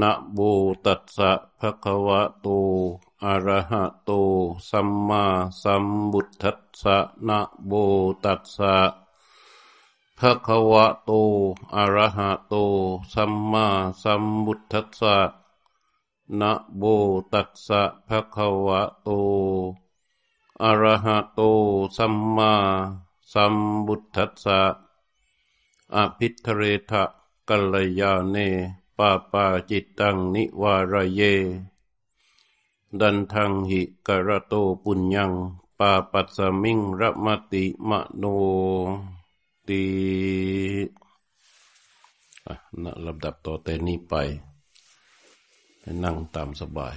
นะโมตัสสะภะคะวะโต อะระหะโต สัมมาสัมพุทัสสะนะโมตัสสะภะคะวะโต อะระหะโต สัมมาสัมพุทัสสะนะโมตัสสะภะคะวะโต อะระหะโต สัมมาสัมพุทัสสะอภิทเรทะกัลยาเน ปาปาจิตตังนิวารเย ดันทังหิกระโตปุญญัง ปาปัสมิงระมติมโนตีนะลำดับต่อแต่นี้ไป นั่งตามสบาย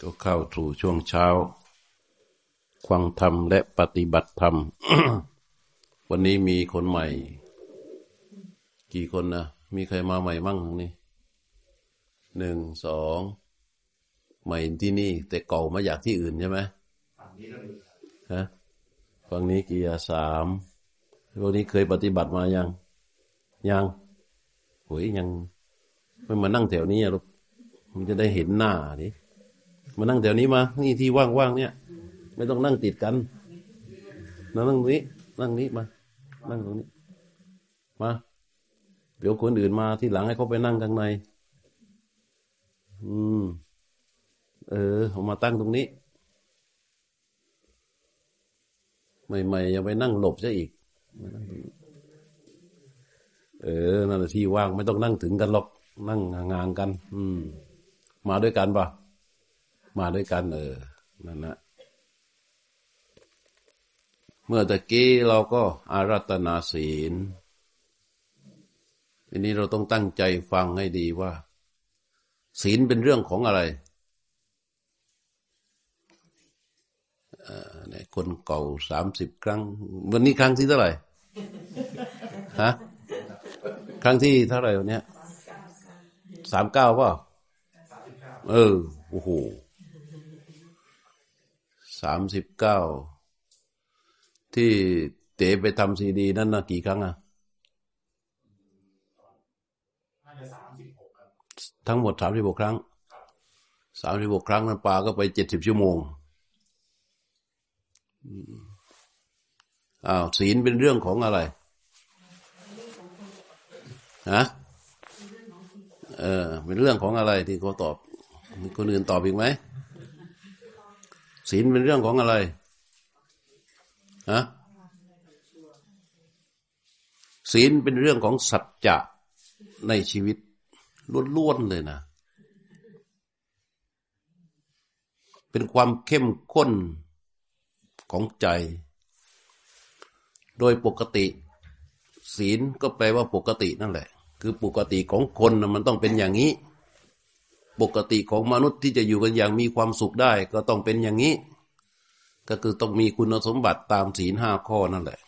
ก็เข้าสู่ช่วงเช้า ฟังธรรมและปฏิบัติธรรม วันนี้มีคนใหม่ กี่คนนะ มีใครมาใหม่มั่งนี่หนึ่งสองใหม่ที่นี่ แต่เก่ามาจากที่อื่นใช่ไหมฮะฝั่งนี้กี่สามพวกนี้เคยปฏิบัติมายัง ยังโหยยังไม่มานั่งแถวนี้ลูกมันจะได้เห็นหน้าดิมานั่งแถวนี้มา นี่ที่ว่างๆเนี่ย ไม่ต้องนั่งติดกันนั่งตรงนี้ นั่งนี้มา นั่งตรงนี้ มา เดี๋ยวคนอื่นมาที่หลังให้เขาไปนั่งข้างใน อืม เออเอามาตั้งตรงนี้ ใหม่ๆยังไปนั่งหลบซะอีก เออ นั่นที่ว่างไม่ต้องนั่งถึงกันหรอก นั่งงางกัน อืม มาด้วยกันปะมาด้วยกัน เออ นั่นนะ เมื่อตะกี้เราก็อารัตนาศีล ทีนี้เราต้องตั้งใจฟังให้ดีว่า ศีลเป็นเรื่องของอะไรคนเก่าสามสิบครั้ง วันนี้ครั้งที่เท่าไหร่ฮะครั้งที่เท่าไหร่วันนี้สามเก้าป่ะเออ โอ้โหสามสิบเก้า ที่เต๋ไปทำซีดีนั่นนะกี่ครั้งอะทั้งหมดสามสิบหกครั้งสามสิบหกครั้งนั้นปาก็ไปเจ็ดสิบชั่วโมงอ้าวศีลเป็นเรื่องของอะไรฮะเออ เป็นเรื่องของอะไรที่เขาตอบมีคนอื่นตอบอีกไหมศีลเป็นเรื่องของอะไร ฮะศีลเป็นเรื่องของสัจจะในชีวิตล้วนๆเลยนะ เป็นความเข้มข้นของใจ โดยปกติ ศีลก็แปลว่าปกตินั่นแหละ คือปกติของคนมันต้องเป็นอย่างนี้ ปกติของมนุษย์ที่จะอยู่กันอย่างมีความสุขได้ ก็ต้องเป็นอย่างนี้ ก็คือต้องมีคุณสมบัติตามศีลห้าข้อนั่นแหละ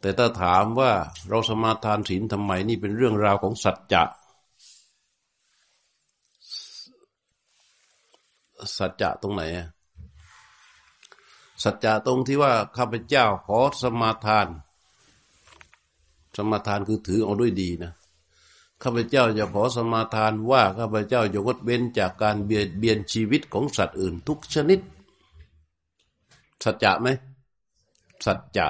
แต่ถ้าถามว่าเราสมาทานศีลทำไมนี่เป็นเรื่องราวของสัจจะสัจจะตรงไหนสัจจะตรงที่ว่าข้าพเจ้าขอสมาทาน สมาทานคือถือเอาด้วยดีนะข้าพเจ้าจะขอสมาทานว่าข้าพเจ้าจะงดเว้นจากการเบียดเบียนชีวิตของสัตว์อื่น ทุกชนิด สัจจะไหมสัจจะ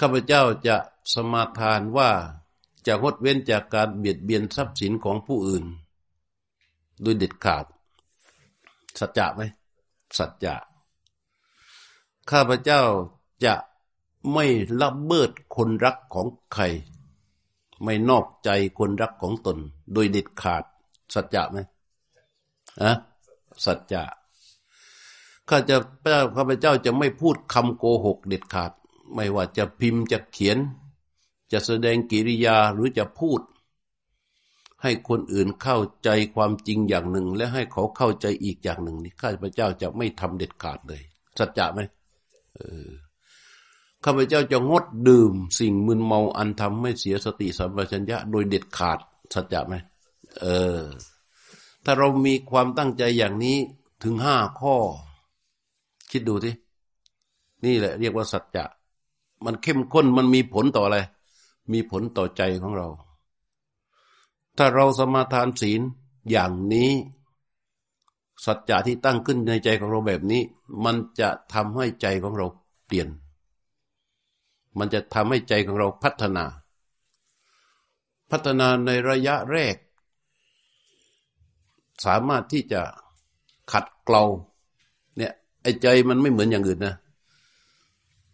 ข้าพเจ้าจะสมาทานว่าจะงดเว้นจากการเบียดเบียนทรัพย์สินของผู้อื่น โดยเด็ดขาด สัจจะไหมสัจจะข้าพเจ้าจะไม่ละเมิดคนรักของใคร ไม่นอกใจคนรักของตน โดยเด็ดขาด สัจจะไหมอะสัจจะ ข้าจะข้าพเจ้าจะไม่พูดคำโกหกเด็ดขาด ไม่ว่าจะพิมพ์จะเขียน จะแสดงกิริยาหรือจะพูด ให้คนอื่นเข้าใจความจริงอย่างหนึ่ง และให้เขาเข้าใจอีกอย่างหนึ่งนี่ข้าพเจ้าจะไม่ทำเด็ดขาดเลย สัจจะไหมเออข้าพเจ้าจะงดดื่ม สิ่งมึนเมาอันทำให้เสียสติสัมปชัญญะโดยเด็ดขาด สัจจะไหมเออ ถ้าเรามีความตั้งใจอย่างนี้ถึงห้าข้อ คิดดูที่นี่แหละ เรียกว่าสัจจะ มันเข้มข้นมันมีผลต่ออะไร มีผลต่อใจของเรา ถ้าเราสมาทานศีลอย่างนี้ สัจจะที่ตั้งขึ้นในใจของเราแบบนี้ มันจะทำให้ใจของเราเปลี่ยน มันจะทำให้ใจของเราพัฒนา พัฒนาในระยะแรก สามารถที่จะขัดเกลา ไอ้ใจมันไม่เหมือนอย่างอื่นนะ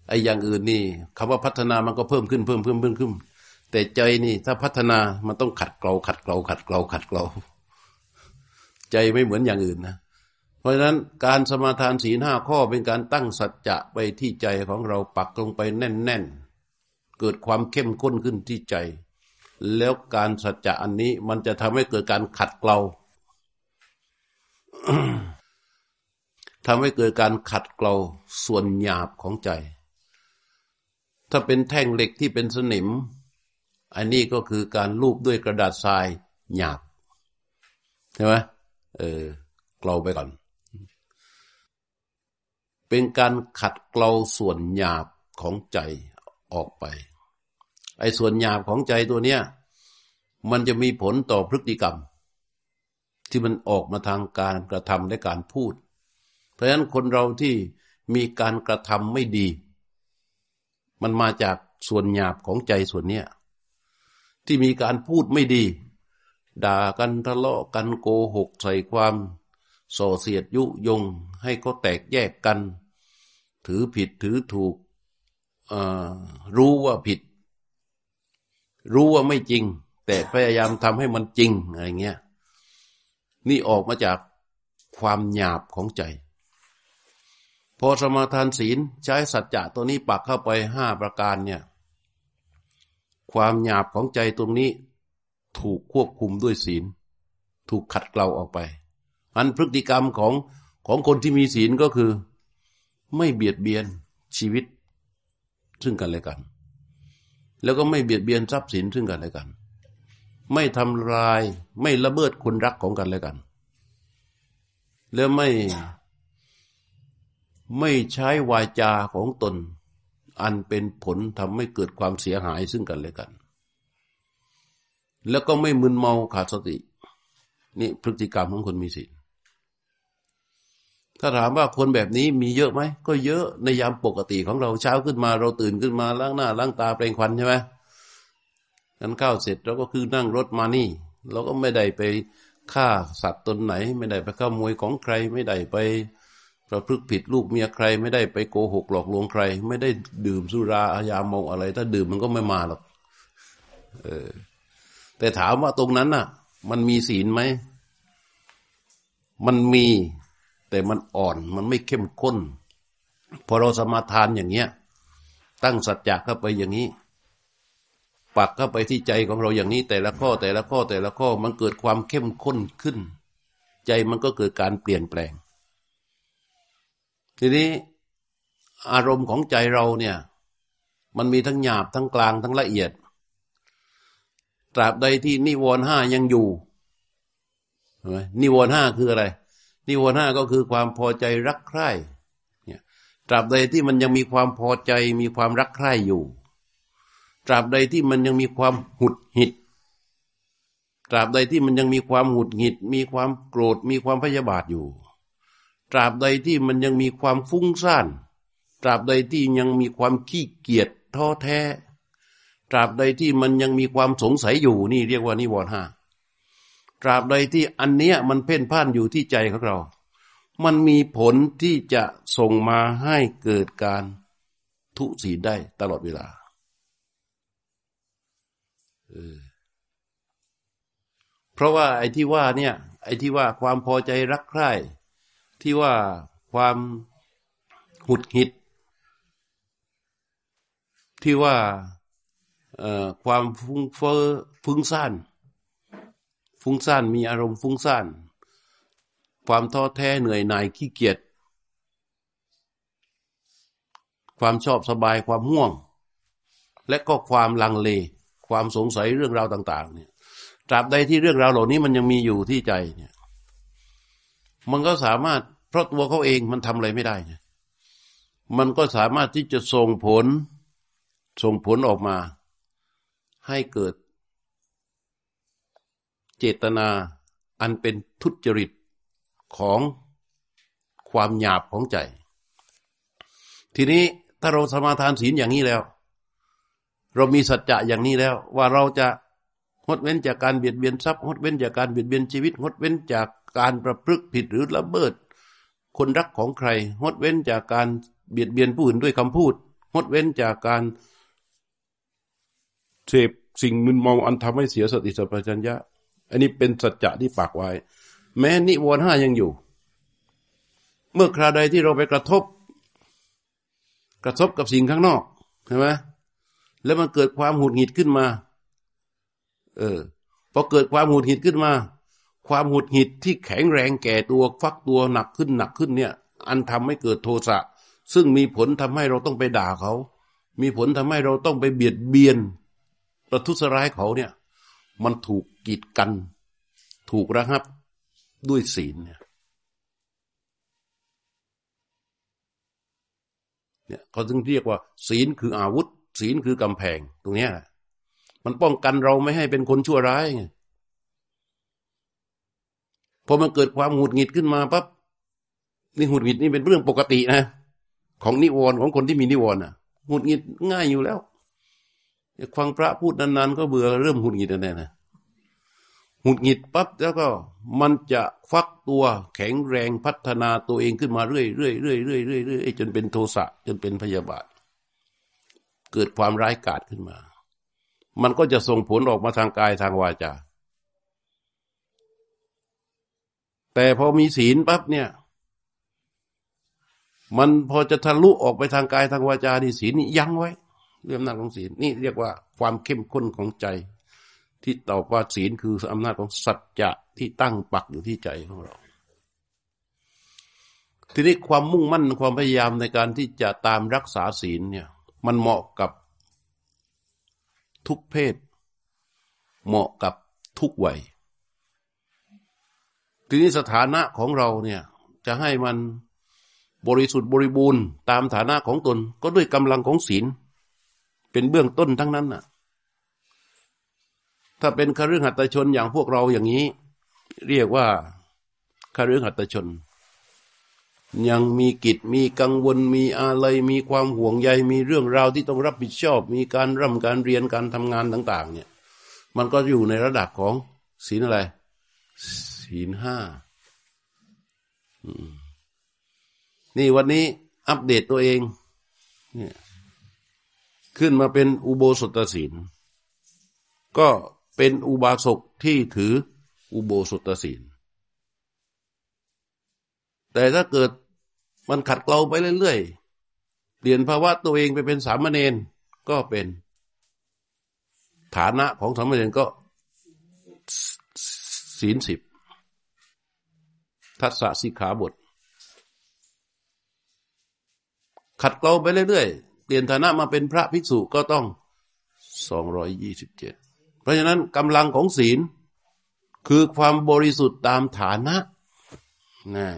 ไอ้อย่างอื่นนี่คำว่าพัฒนามันก็เพิ่มขึ้นเพิ่มเพิ่มเพิ่มขึ้น แต่ใจนี่ถ้าพัฒนามันต้องขัดเกลาขัดเกลาขัดเกลาขัดเกลาใจไม่เหมือนอย่างอื่นนะเพราะฉะนั้นการสมาทานศีลห้าข้อเป็นการตั้งสัจจะไปที่ใจของเราปักลงไปแน่นๆ เกิดความเข้มข้นขึ้นที่ใจ แล้วการสัจจะอันนี้มันจะทำให้เกิดการขัดเกลา ทำให้เกิดการขัดเกลาส่วนหยาบของใจ ถ้าเป็นแท่งเหล็กที่เป็นสนิม อันนี้ก็คือการลูบด้วยกระดาษทรายหยาบใช่ไหมเออเกลาไปก่อน เป็นการขัดเกลาส่วนหยาบของใจออกไป ไอ้ส่วนหยาบของใจตัวเนี้ย มันจะมีผลต่อพฤติกรรม ที่มันออกมาทางการกระทำและการพูด เพราะฉะนั้นคนเราที่มีการกระทำไม่ดี มันมาจากส่วนหยาบของใจส่วนเนี้ยที่มีการพูดไม่ดี ด่ากันทะเลาะกันโกหกใส่ความส่อเสียดยุยง ให้เขาแตกแยกกัน ถือผิดถือถูกรู้ว่าผิด รู้ว่าไม่จริง แต่พยายามทำให้มันจริงอะไรเงี้ยนี่ออกมาจากความหยาบของใจ พอสมาทานศีลใช้สัจจะตัวนี้ปักเข้าไปห้าประการเนี่ย ความหยาบของใจตรงนี้ถูกควบคุมด้วยศีล ถูกขัดเกลาออกไป อันพฤติกรรมของของคนที่มีศีลก็คือ ไม่เบียดเบียนชีวิต ซึ่งกันและกัน แล้วก็ไม่เบียดเบียนทรัพย์สินซึ่งกันและกัน ไม่ทำลายไม่ละเมิดคนรักของกันและกัน แล้วไม่ ไม่ใช้วาจาของตน อันเป็นผลทำให้เกิดความเสียหายซึ่งกันและกัน แล้วก็ไม่มึนเมาขาดสติ นี่พฤติกรรมของคนมีศีลถ้าถามว่าคนแบบนี้มีเยอะไหม ก็เยอะในยามปกติของเราเช้าขึ้นมา เราตื่นขึ้นมาล้างหน้าล้างตาแปรงควันใช่ไหมกันข้าวเสร็จเราก็คือนั่งรถมานี่ เราก็ไม่ได้ไปฆ่าสัตว์ตนไหน ไม่ได้ไปขโมยของใครไม่ได้ไป ประพฤติผิดลูกเมียใคร ไม่ได้ไปโกหกหลอกลวงใคร ไม่ได้ดื่มสุราอายาเมาอะไร ถ้าดื่มมันก็ไม่มาหรอกเออ แต่ถามว่าตรงนั้นน่ะ มันมีศีลไหมมันมี แต่มันอ่อนมันไม่เข้มข้น พอเราสมาทานอย่างเงี้ย ตั้งสัจจะเข้าไปอย่างนี้ปักเข้าไปที่ใจของเราอย่างนี้ แต่ละข้อแต่ละข้อแต่ละข้อมันเกิดความเข้มข้นขึ้น ใจมันก็เกิดการเปลี่ยนแปลง ทีนี้อารมณ์ของใจเราเนี่ย มันมีทั้งหยาบทั้งกลางทั้งละเอียด ตราบใดที่นิวรณ์ห้ายังอยู่นิวรณ์ห้าคืออะไร นิวรณ์ห้าก็คือความพอใจรักใคร่เนี่ยตราบใดที่มันยังมีความพอใจมีความรักใคร่อยู่ ตราบใดที่มันยังมีความหุดหิดตราบใดที่มันยังมีความหุดหงิด มีความโกรธมีความพยาบาทอยู่ ตราบใดที่มันยังมีความฟุ้งซ่าน ตราบใดที่ยังมีความขี้เกียจท้อแท้ ตราบใดที่มันยังมีความสงสัยอยู่นี่เรียกว่านิวรณ์ห้าตราบใดที่อันเนี้ยมันเพ่นพ่านอยู่ที่ใจของเรา มันมีผลที่จะส่งมาให้เกิดการทุศีลได้ตลอดเวลาเพราะว่าไอ้ที่ว่าเนี่ย ไอ้ที่ว่าความพอใจรักใคร่ ที่ว่าความหุดหิด ที่ว่าความฟุ้งเฟ้อฟุ้งซ่าน ฟุ้งซ่านมีอารมณ์ฟุ้งซ่าน ความท้อแท้เหนื่อยหน่ายขี้เกียจ ความชอบสบายความห่วง และก็ความลังเล ความสงสัยเรื่องราวต่าง ๆ เนี่ยตราบใดที่เรื่องราวเหล่านี้มันยังมีอยู่ที่ใจเนี่ย มันก็สามารถ เพราะตัวเขาเองมันทำอะไรไม่ได้มันก็สามารถที่จะส่งผลส่งผลออกมา ให้เกิด เจตนาอันเป็นทุจริตของความหยาบของใจ ทีนี้ถ้าเราสมาทานศีลอย่างนี้แล้ว เรามีสัจจะอย่างนี้แล้ว ว่าเราจะงดเว้นจากการเบียดเบียนทรัพย์งดเว้นจากการเบียดเบียนชีวิตงดเว้นจากการประพฤติผิดหรือละเมิด คนรักของใคร งดเว้นจากการเบียดเบียนผู้อื่นด้วยคำพูด งดเว้นจากการเสพสิ่งมึนเมาอันทำให้เสียสติสัมปชัญญะ อันนี้เป็นสัจจะที่ปากไว้ แม้นิวรณ์ห้ายังอยู่ เมื่อคราใดที่เราไปกระทบ กระทบกับสิ่งข้างนอกใช่ไหมแล้วมันเกิดความหุดหงิดขึ้นมา เออพอเกิดความหุดหงิดขึ้นมา ความหุดหงิดที่แข็งแรงแก่ตัวฟักตัวหนักขึ้นหนักขึ้นเนี่ย อันทำให้เกิดโทสะซึ่งมีผลทำให้เราต้องไปด่าเขา มีผลทำให้เราต้องไปเบียดเบียนประทุษร้ายเขาเนี่ย มันถูกกีดกัน ถูกระงับด้วยศีลเนี่ยเนี่ยเขาถึงเรียกว่า ศีลคืออาวุธ ศีลคือกำแพงตรงนี้มันป้องกันเราไม่ให้เป็นคนชั่วร้ายไง พอมันเกิดความหงุดหงิดขึ้นมาปั๊บนี่หงุดหงิดนี่เป็นเรื่องปกตินะ ของนิวรณ์ของคนที่มีนิวรณ์อะหงุดหงิดง่ายอยู่แล้วฟังพระพูดนานๆก็เบื่อเริ่มหงุดหงิดแน่ๆนะหงุดหงิดปั๊บแล้วก็มันจะฟักตัวแข็งแรงพัฒนาตัวเองขึ้นมาเรื่อยๆเรื่อยๆเรื่อยๆเรื่อยๆจนเป็นโทสะจนเป็นพยาบาท เกิดความร้ายกาจขึ้นมา มันก็จะส่งผลออกมาทางกายทางวาจา แต่พอมีศีลปั๊บเนี่ย มันพอจะทะลุออกไปทางกายทางวาจาดีศีลนี่ยั้งไว้ เรื่องอำนาจของศีลนี่เรียกว่าความเข้มข้นของใจ ที่ตอบว่าศีลคืออำนาจของสัจจะที่ตั้งปักอยู่ที่ใจของเรา ทีนี้ความมุ่งมั่นความพยายามในการที่จะตามรักษาศีลเนี่ย มันเหมาะกับทุกเพศ เหมาะกับทุกวัย ทีนี้สถานะของเราเนี่ยจะให้มันบริสุทธิ์บริบูรณ์ตามฐานะของตนก็ด้วยกำลังของศีล เป็นเบื้องต้นทั้งนั้นน่ะ ถ้าเป็นคฤหัสถชนอย่างพวกเราอย่างนี้ เรียกว่าคฤหัสถชน ยังมีกิจมีกังวลมีอะไรมีความห่วงใยมีเรื่องราวที่ต้องรับผิดชอบ มีการร่ำการเรียนการทำงานต่าง ๆ เนี่ย มันก็อยู่ในระดับของศีลอะไร ศีลห้านี่วันนี้อัปเดตตัวเอง เนี่ย ขึ้นมาเป็นอุโบสถศีลก็เป็นอุบาสกที่ถืออุโบสถศีลแต่ถ้าเกิดมันขัดเกลาไปเรื่อยๆ เปลี่ยนภาวะตัวเองไปเป็นสามเณรก็เป็นฐานะของสามเณรก็ศีลสิบ ทัศสิขาบท ขัดเกลาไปเรื่อยๆเปลี่ยนฐานะมาเป็นพระภิกษุก็ต้องสองรอยี่สิบเจ็ดเพราะฉะนั้นกำลังของศีล คือความบริสุทธิ์ตามฐานะนะ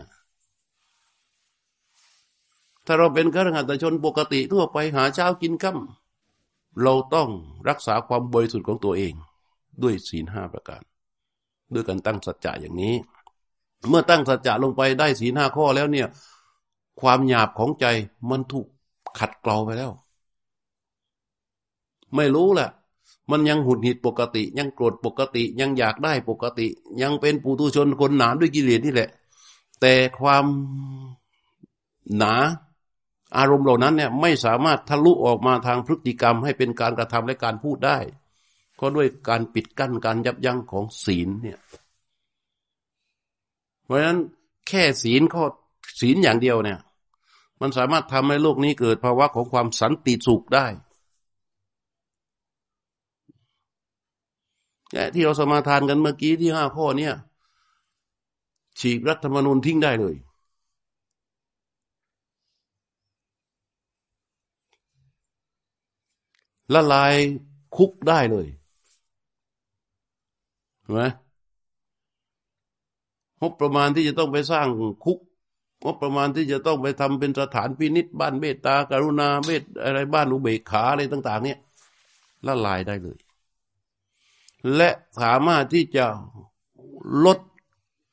ถ้าเราเป็นข้าราชการชนปกติทั่วไปหาเช้ากินค่ำเราต้องรักษาความบริสุทธิ์ของตัวเอง ด้วยศีลห้าประการ ด้วยการตั้งสัจจะอย่างนี้ เมื่อตั้งสัจจะลงไปได้ศีห้าข้อแล้วเนี่ย ความหยาบของใจมันถูกขัดเกลาไปแล้ว ไม่รู้แหละมันยังหุดหิดปกติ ยังโกรธปกติ ยังอยากได้ปกติ ยังเป็นปุถุชนคนหนาด้วยกิเลสนี่แหละ แต่ความหนาอารมณ์เหล่านั้นเนี่ยไม่สามารถทะลุออกมาทางพฤติกรรม ให้เป็นการกระทำและการพูดได้ ก็ด้วยการปิดกั้นการยับยั้งของศีลเนี่ย เพราะฉะนั้นแค่ศีลข้อศีลอย่างเดียวเนี่ย มันสามารถทำให้โลกนี้เกิดภาวะของความสันติสุขได้แที่เราสมาทานกันเมื่อกี้ที่ห้าข้อเนี่ยฉีกรัฐธรรมนูญทิ้งได้เลย ละลายคุกได้เลยเห็นไหม งบประมาณที่จะต้องไปสร้างคุกงบประมาณที่จะต้องไปทำเป็นสถานพินิษบ้านเมตตากรุณาเมตอะไรบ้านอุเบกขาอะไรต่าง ๆ เนี่ยละลายได้เลย และสามารถที่จะลด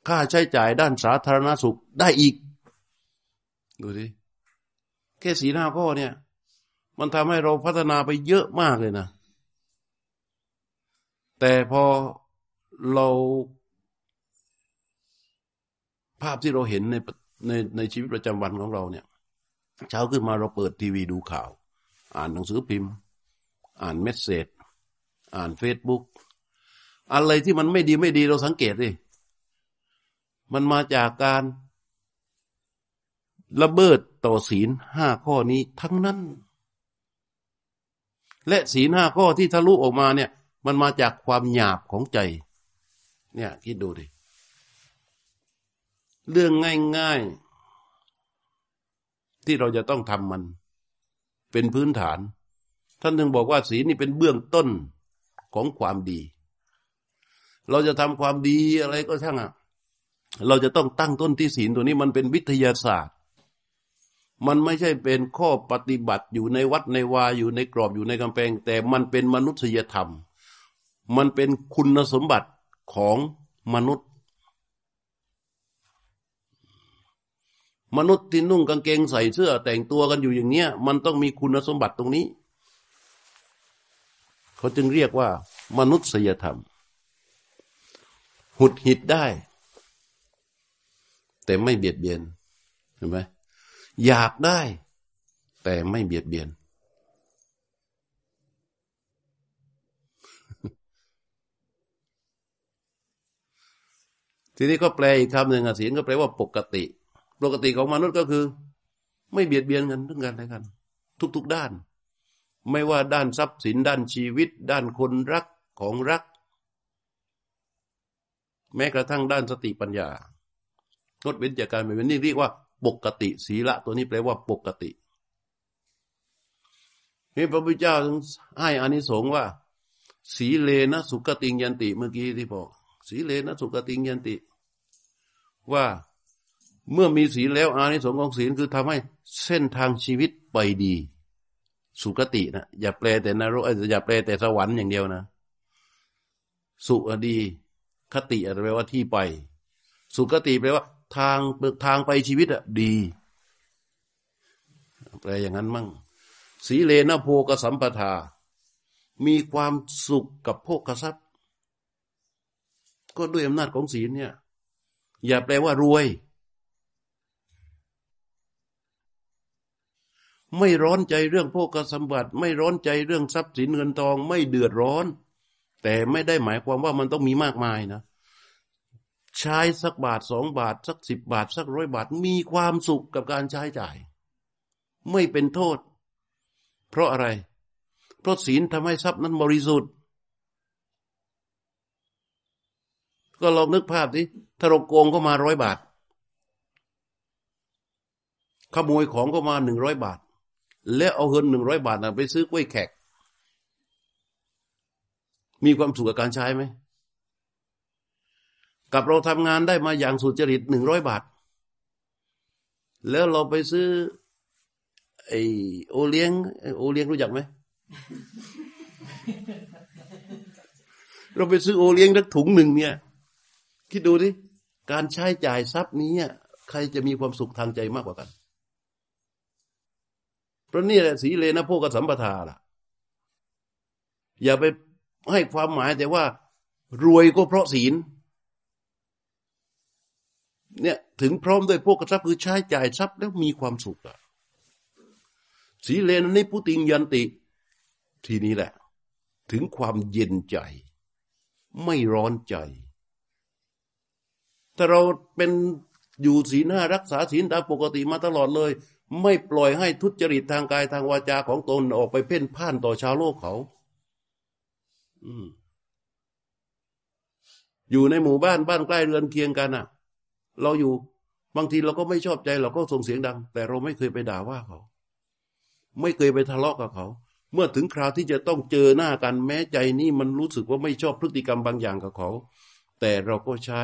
ค่าใช้จ่ายด้านสาธารณสุขได้อีก ดูสิแค่สีหน้าข้อเนี่ย มันทำให้เราพัฒนาไปเยอะมากเลยนะ แต่พอเรา ภาพที่เราเห็นในในในชีวิตประจำวันของเราเนี่ย เช้าขึ้นมาเราเปิดทีวีดูข่าว อ่านหนังสือพิมพ์ อ่าน message อ่านเฟซบุ๊กอะไรที่มันไม่ดีไม่ดีเราสังเกตดิมันมาจากการระเบิดต่อศีลห้าข้อนี้ทั้งนั้น และศีลห้าข้อที่ทะลุออกมาเนี่ย มันมาจากความหยาบของใจ เนี่ยคิดดูดิ เรื่องง่าย ๆ ที่เราจะต้องทำมัน เป็นพื้นฐาน ท่านถึงบอกว่าศีลนี่เป็นเบื้องต้นของความดี เราจะทำความดีอะไรก็ช่างอะเราจะต้องตั้งต้นที่ศีลตัวนี้มันเป็นวิทยาศาสตร์ มันไม่ใช่เป็นข้อปฏิบัติอยู่ในวัดในวาอยู่ในกรอบอยู่ในกำแพง แต่มันเป็นมนุษยธรรม มันเป็นคุณสมบัติของมนุษย์ มนุษย์ที่นุ่งกางเกงใส่เสื้อ แต่งตัวกันอยู่อย่างเนี้ย มันต้องมีคุณสมบัติตรงนี้ เขาจึงเรียกว่า มนุษยธรรม หุดหิดได้ แต่ไม่เบียดเบียนเห็นไหมอยากได้ แต่ไม่เบียดเบียน ทีนี้ก็แปลอีกคำหนึ่งอะศีลก็แปลว่าปกติ ปกติของมนุษย์ก็คือ ไม่เบียดเบียนกันทั้งกันและกัน ทุก ๆด้าน ไม่ว่าด้านทรัพย์สินด้านชีวิต ด้านคนรักของรัก แม้กระทั่งด้านสติปัญญางดเว้นจากการเป็นนี่เรียกว่า ปกติศีละตัวนี้แปลว่าปกตินี่พระพุทธเจ้าให้อานิสงส์ว่า สีเลนะสุกติงยันติเมื่อกี้ที่บอก สีเลนะสุกติงยันติ ว่า เมื่อมีศีลแล้วอานิสงส์ของศีลคือทำให้เส้นทางชีวิตไปดี สุคตินะอย่าแปลแต่นรกอย่าแปลแต่สวรรค์อย่างเดียวนะ สุดี คติแปลว่าที่ไป สุคติแปลว่า ทางทางไปชีวิตอะดี แปลอย่างนั้นมั่งสีเลนะโพกสัมปทา มีความสุขกับโภกทรัพย์ ก็ด้วยอำนาจของศีลเนี่ย อย่าแปลว่ารวย ไม่ร้อนใจเรื่องพวกกสมบัติ ไม่ร้อนใจเรื่องทรัพย์สินเงินทอง ไม่เดือดร้อน แต่ไม่ได้หมายความว่ามันต้องมีมากมายนะ ใช้สักบาทสองบาท สักสิบบาท สักร้อยบาท มีความสุขกับการใช้จ่าย ไม่เป็นโทษ เพราะอะไร เพราะศีลทำให้ทรัพย์นั้นบริสุทธิ์ ก็ลองนึกภาพดิถ้าเราโกงก็มาร้อยบาทขโมยของก็มาหนึ่งร้อยบาท แล้วเอาเงินหนึ่งร้อยบาทไปซื้อกล้วยแขก มีความสุขกับการใช้ไหม กับเราทำงานได้มาอย่างสุจริตหนึ่งร้อยบาท แล้วเราไปซื้อ ไอโอเลี้ยง โอเลี้ยงรู้จักไหม เราไปซื้อโอเลี้ยงสักถุงหนึ่งเนี่ย คิดดูดิ การใช้จ่ายทรัพย์นี้ ใครจะมีความสุขทางใจมากกว่ากัน เพราะนี่แหละสีเลนะพวกสัมปทาล่ะ อย่าไปให้ความหมายแต่ว่า รวยก็เพราะศีล เนี่ยถึงพร้อมด้วยพวกทรัพย์คือใช้จ่ายทรัพย์แล้วมีความสุขอะสีเลนนี่ผู้ติงยันติ ทีนี้แหละ ถึงความเย็นใจ ไม่ร้อนใจถ้าเราเป็นอยู่ศีลห้ารักษาศีลตามปกติมาตลอดเลย ไม่ปล่อยให้ทุจริตทางกายทางวาจาของตนออกไปเพ่นพ่านต่อชาวโลกเขาอยู่ในหมู่บ้านบ้านใกล้เรือนเคียงกันอะ เราอยู่บางทีเราก็ไม่ชอบใจเราก็ส่งเสียงดัง แต่เราไม่เคยไปด่าว่าเขา ไม่เคยไปทะเลาะกับเขา เมื่อถึงคราวที่จะต้องเจอหน้ากันแม้ใจนี้มันรู้สึกว่าไม่ชอบพฤติกรรมบางอย่างกับเขา แต่เราก็ใช้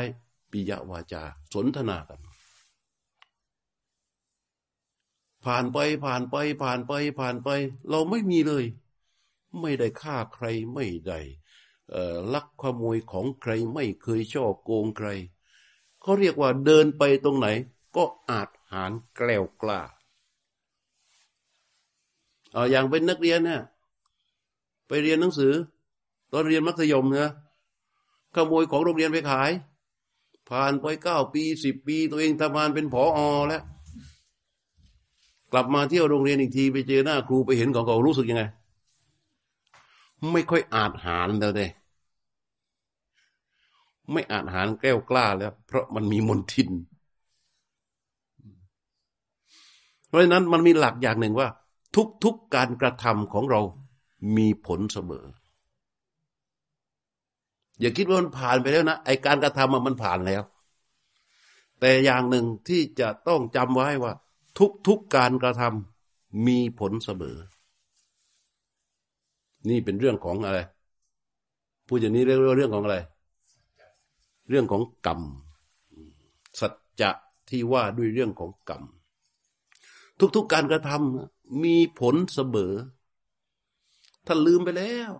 ปิยวาจาสนทนากัน ผ่านไปผ่านไปผ่านไปผ่านไป เราไม่มีเลย ไม่ได้ฆ่าใครไม่ได้ลักขโมยของใครไม่เคยช่อโกงใครเขาเรียกว่าเดินไปตรงไหน ก็อาจหารแกล้วกล้าเอาอย่างเป็นนักเรียนเนี่ยไปเรียนหนังสือ ตอนเรียนมัธยมนะขโมยของโรงเรียนไปขาย ผ่านไปเก้าปีสิบปี ตัวเองทำงานเป็นผออแล้ว กลับมาเที่ยวโรงเรียนอีกที ไปเจอหน้าครูไปเห็นของเขารู้สึกยังไง ไม่ค่อยอาจหารแล้วเด้ไม่อาจหารแก้วกล้าแล้ว เพราะมันมีมนทิน เพราะฉะนั้นมันมีหลักอย่างหนึ่งว่า ทุกๆการกระทำของเรามีผลเสมอ อย่าคิดว่ามันผ่านไปแล้วนะไอการกระทำมันผ่านแล้ว แต่อย่างหนึ่งที่จะต้องจำไว้ว่า ทุกๆการกระทำมีผลเสมอ นี่เป็นเรื่องของอะไรพูดอย่างนี้เรียกว่าเรื่องของอะไร เรื่องของกรรม สัจจะที่ว่าด้วยเรื่องของกรรม ทุก ๆการกระทำมีผลเสมอ ท่านลืมไปแล้ว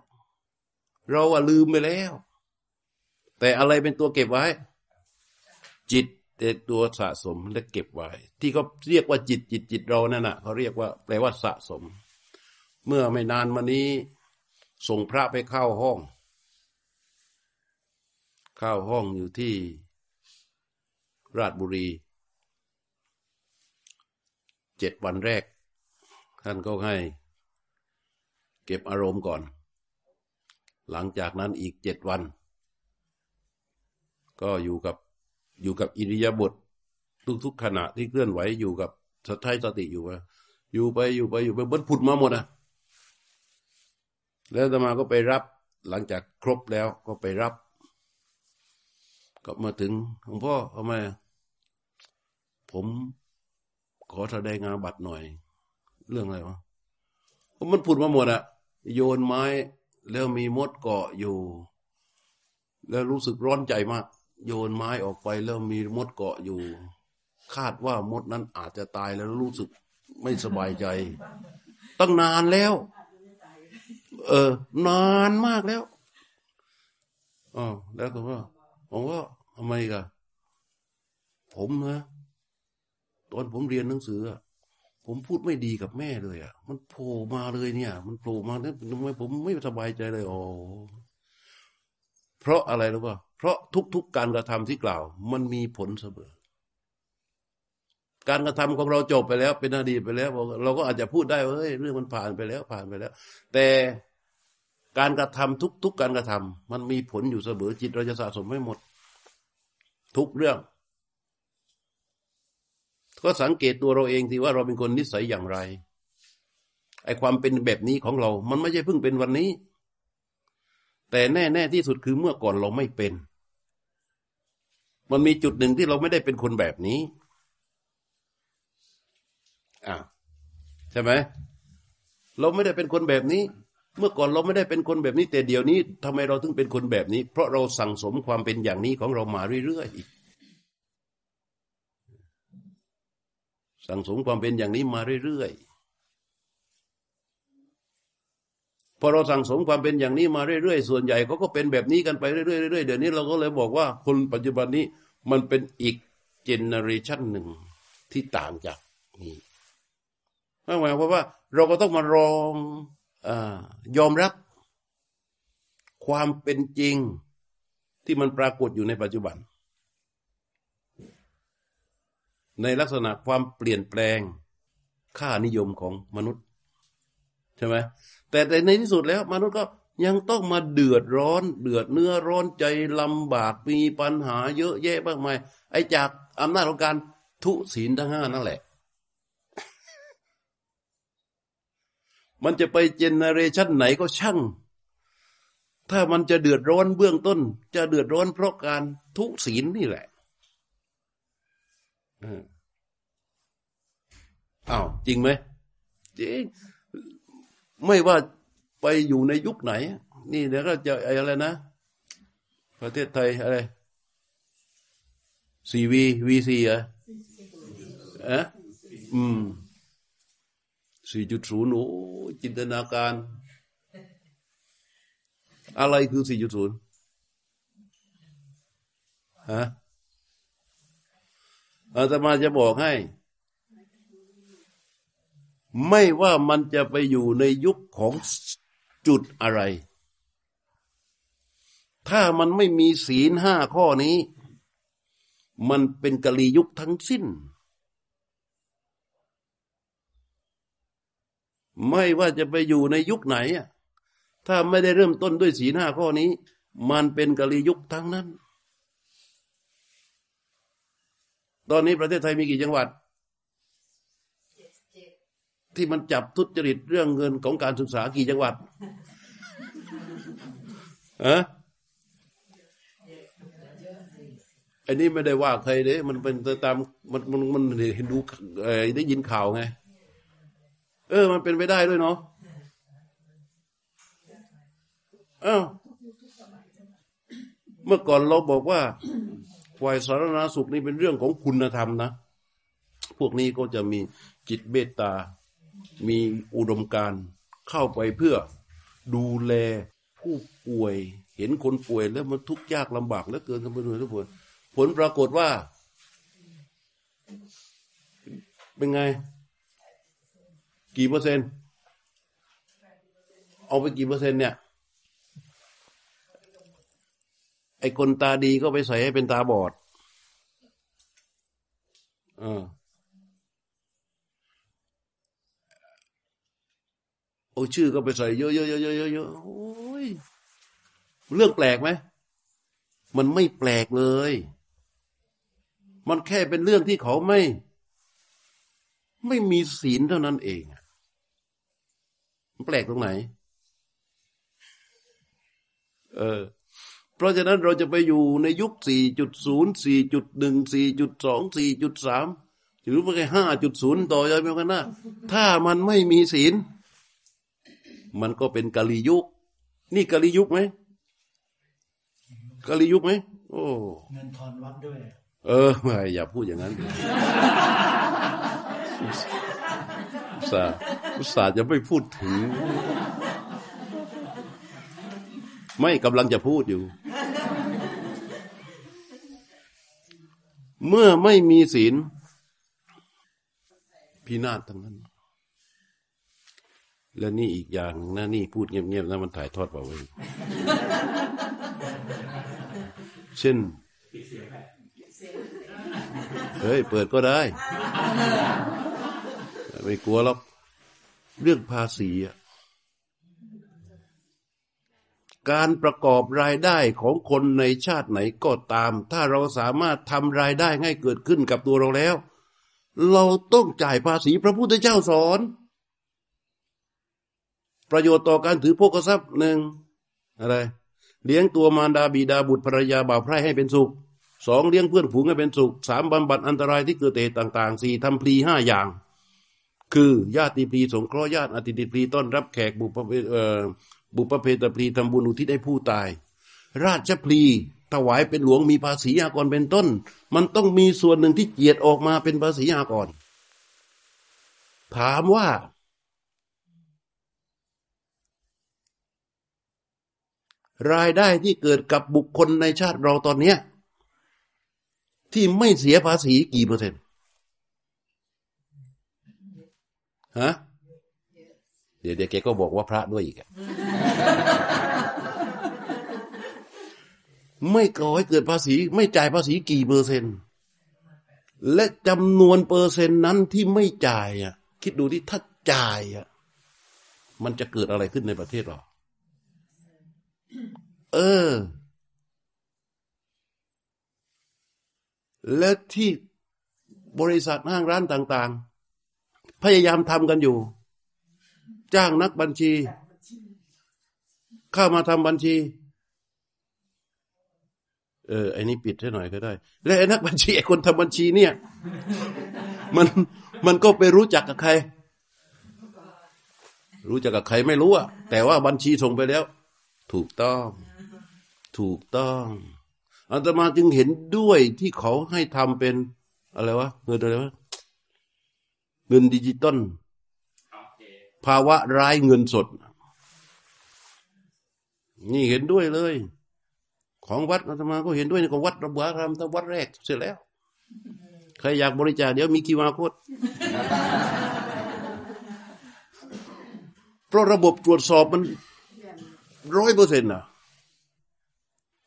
เราอะลืมไปแล้ว แต่อะไรเป็นตัวเก็บไว้ จิต เป็นตัวสะสมและเก็บไว้ ที่เขาเรียกว่าจิตจิตจิตเรานั่นน่ะเขาเรียกว่าแปลว่าสะสม เมื่อไม่นานมานี้ ส่งพระไปเข้าห้อง เข้าห้องอยู่ที่ราชบุรีเจ็ดวันแรก ท่านก็ให้ เก็บอารมณ์ก่อน หลังจากนั้นอีกเจ็ดวัน ก็อยู่กับ อยู่กับอิริยาบถทุกๆขณะที่เคลื่อนไหวอยู่กับสติสติอยู่ไปอยู่ไปอยู่ไปอยู่ไปบนผุดมาหมดอะแล้วตมาก็ไปรับหลังจากครบแล้วก็ไปรับ ก็มาถึงหลวงพ่อทำไมผมขอแสดงงานบัตรหน่อย เรื่องอะไรวะมันผุดมาหมดอะโยนไม้แล้วมีมดเกาะอยู่ แล้วรู้สึกร้อนใจมาก โยนไม้ออกไปแล้วมีมดเกาะอยู่ คาดว่ามดนั้นอาจจะตายแล้วรู้สึกไม่สบายใจ ตั้งนานแล้ว เออ นานมากแล้วอ๋อแล้วก็ว่าผมว่าทำไมกันผมนะตอนผมเรียนหนังสือผมพูดไม่ดีกับแม่เลยอะ มันโผล่มาเลยเนี่ย มันโผล่มาเนี่ยทำไมผมไม่สบายใจเลยอ๋อเพราะอะไรรู้ป่ะ เพราะทุก ๆ การกระทำที่กล่าว มันมีผลเสมอ การกระทำของเราจบไปแล้ว เป็นอดีตไปแล้ว เราก็อาจจะพูดได้ว่าเฮ้ยเรื่องมันผ่านไปแล้วผ่านไปแล้ว แต่การกระทำทุก ๆ การกระทำมันมีผลอยู่เสมอจิตเราจะสะสมไม่หมด ทุกเรื่อง ก็สังเกตตัวเราเองทีว่าเราเป็นคนนิสัยอย่างไรไอความเป็นแบบนี้ของเรา มันไม่ใช่เพิ่งเป็นวันนี้ แต่แน่แน่ที่สุดคือเมื่อก่อนเราไม่เป็น มันมีจุดหนึ่งที่เราไม่ได้เป็นคนแบบนี้อ่าใช่ไหมเราไม่ได้เป็นคนแบบนี้ เมื่อก่อนเราไม่ได้เป็นคนแบบนี้ แต่เดี๋ยวนี้ทำไมเราถึงเป็นคนแบบนี้ เพราะเราสั่งสมความเป็นอย่างนี้ของเรามาเรื่อยๆสั่งสมความเป็นอย่างนี้มาเรื่อยๆ พอเราสั่งสมความเป็นอย่างนี้มาเรื่อยๆ ส่วนใหญ่เขาก็เป็นแบบนี้กันไปเรื่อยๆเรื่อยๆเดี๋ยวนี้เราก็เลยบอกว่าคนปัจจุบันนี้มันเป็นอีกเจเนอเรชันหนึ่งที่ต่างจากนี่หมายความว่าเราก็ต้องมารองอยอมรับ ความเป็นจริงที่มันปรากฏอยู่ในปัจจุบัน ในลักษณะความเปลี่ยนแปลงค่านิยมของมนุษย์ ใช่ไหม แต่ในที่สุดแล้วมนุษย์ก็ยังต้องมาเดือดร้อน เดือดเนื้อร้อนใจลำบากมีปัญหาเยอะแยะมากมายไอ้จากอำนาจของการทุศีลทั้งห้านั่นแหละ มันจะไปเจเนเรชันไหนก็ช่าง ถ้ามันจะเดือดร้อนเบื้องต้น จะเดือดร้อนเพราะการทุศีลนี่แหละอ้าวจริงไหมจริง ไม่ว่าไปอยู่ในยุคไหน นี่เดี๋ยวก็จะอะไรนะ ประเทศไทยอะไรซีวีวีซีอะอะอืมสี่จุดศูนย์โอ้จินตนาการ อะไรคือสี่จุดศูนย์ฮะอาตมาจะบอกให้ ไม่ว่ามันจะไปอยู่ในยุคของจุดอะไร ถ้ามันไม่มีศีลห้าข้อนี้ มันเป็นกะลียุคทั้งสิ้น ไม่ว่าจะไปอยู่ในยุคไหน ถ้าไม่ได้เริ่มต้นด้วยศีลห้าข้อนี้ มันเป็นกะลียุคทั้งนั้น ตอนนี้ประเทศไทยมีกี่จังหวัด ที่มันจับทุจริตเรื่องเงินของการศึกษากี่จังหวัดอะอันนี้ไม่ได้ว่าใครเด้มันเป็นตามมันมันมันเห็นดูเอ่อได้ยินข่าวไง เออ มันเป็นไปได้ด้วยเนาะอ้าวเมื่อก่อนเราบอกว่าฝ่ายสาธารณสุขนี่เป็นเรื่องของคุณธรรมนะ พวกนี้ก็จะมีจิตเมตตา มีอุดมการเข้าไปเพื่อดูแลผู้ป่วย เห็นคนป่วยแล้วมันทุกข์ยากลำบากเหลือเกินทั้งหมดทุกคนผลปรากฏว่า เป็นไง กี่เปอร์เซ็นต์ เอาไปกี่เปอร์เซ็นต์เนี่ย ไอ้คนตาดีก็ไปใส่ให้เป็นตาบอดเออ โอ้ชื่อก็ไปใส่เยอะๆๆๆๆโอ้ยเรื่องแปลกไหมมันไม่แปลกเลย มันแค่เป็นเรื่องที่เขาไม่ ไม่มีศีลเท่านั้นเองมันแปลกตรงไหน เออ เพราะฉะนั้นเราจะไปอยู่ในยุค 4.0 4.1 4.2 4.3 หรือว่าแค่5.0 ต่อยอยไปกันนะถ้ามันไม่มีศีล มันก็เป็นกาลียุค นี่กาลียุคไหมกาลียุคไหมโอ้เงินทอนวัดด้วย เออไม่อย่าพูดอย่างนั้นอุตส่าห์อุตส่าห์จะไม่พูดถึง ไม่กำลังจะพูดอยู่ เมื่อไม่มีศีลพินาศทั้งนั้น และนี่อีกอย่างนะนี่พูดเงียบๆนะมันถ่ายทอดเปล่าเว้ยเช่นเฮ้ยเปิดก็ได้ ไม่กลัวหรอกเรื่องภาษีอะการประกอบรายได้ของคนในชาติไหนก็ตาม ถ้าเราสามารถทำรายได้ให้เกิดขึ้นกับตัวเราแล้ว เราต้องจ่ายภาษีพระพุทธเจ้าสอน ประโยชน์ต่อการถือโภคทรัพย์หนึ่งอะไร เลี้ยงตัวมารดาบิดาบุตรภรรยาบ่าวไพร่ให้เป็นสุขสองเลี้ยงเพื่อนฝูงให้เป็นสุขสามบำบัดอันตรายที่เกิดเหตุต่างๆสี่ทำพลีห้าอย่าง คือญาติพลีสงเคราะห์ญาติอติติพลีต้อนรับแขกบุปเพเอ่อบุปเพตพลีทำบุญอุทิศให้ผู้ตาย ราชพลีถวายเป็นหลวงมีภาษีอากรเป็นต้น มันต้องมีส่วนหนึ่งที่เจียดออกมาเป็นภาษีอากร ถามว่า รายได้ที่เกิดกับบุคคลในชาติเราตอนเนี้ยที่ไม่เสียภาษีกี่เปอร์เซ็นต์ฮะเดี๋ยวเดี๋ยวแกก็บอกว่าพระด้วยอีกอะไม่ก่อให้เกิดภาษี ไม่จ่ายภาษีกี่เปอร์เซ็นต์ และจำนวนเปอร์เซ็นต์นั้นที่ไม่จ่ายอะ คิดดูที่ถ้าจ่ายอะ มันจะเกิดอะไรขึ้นในประเทศเรา เออ และที่บริษัทห้างร้านต่าง ๆ พยายามทำกันอยู่ จ้างนักบัญชี เข้ามาทำบัญชี เออไอ้นี่ปิดให้หน่อยก็ได้ และไอ้นักบัญชีไอ้คนทำบัญชีเนี่ย มันมันก็ไปรู้จักกับใคร รู้จักกับใครไม่รู้อะแต่ว่าบัญชีส่งไปแล้ว ถูกต้อง ถูกต้องอาตมาจึงเห็นด้วยที่เขาให้ทำเป็นอะไรวะเงินอะไรวะเงินดิจิตอลภาวะร้ายเงินสด นี่เห็นด้วยเลย ของวัดอาตมาก็เห็นด้วยในของวัดระเบือรามตวัดแรกเสร็จแล้ว ใครอยากบริจาคเดี๋ยวมีคิวาโค้ดเพราะระบบตรวจสอบมันร้อยเปอร์เซ็นต์นะ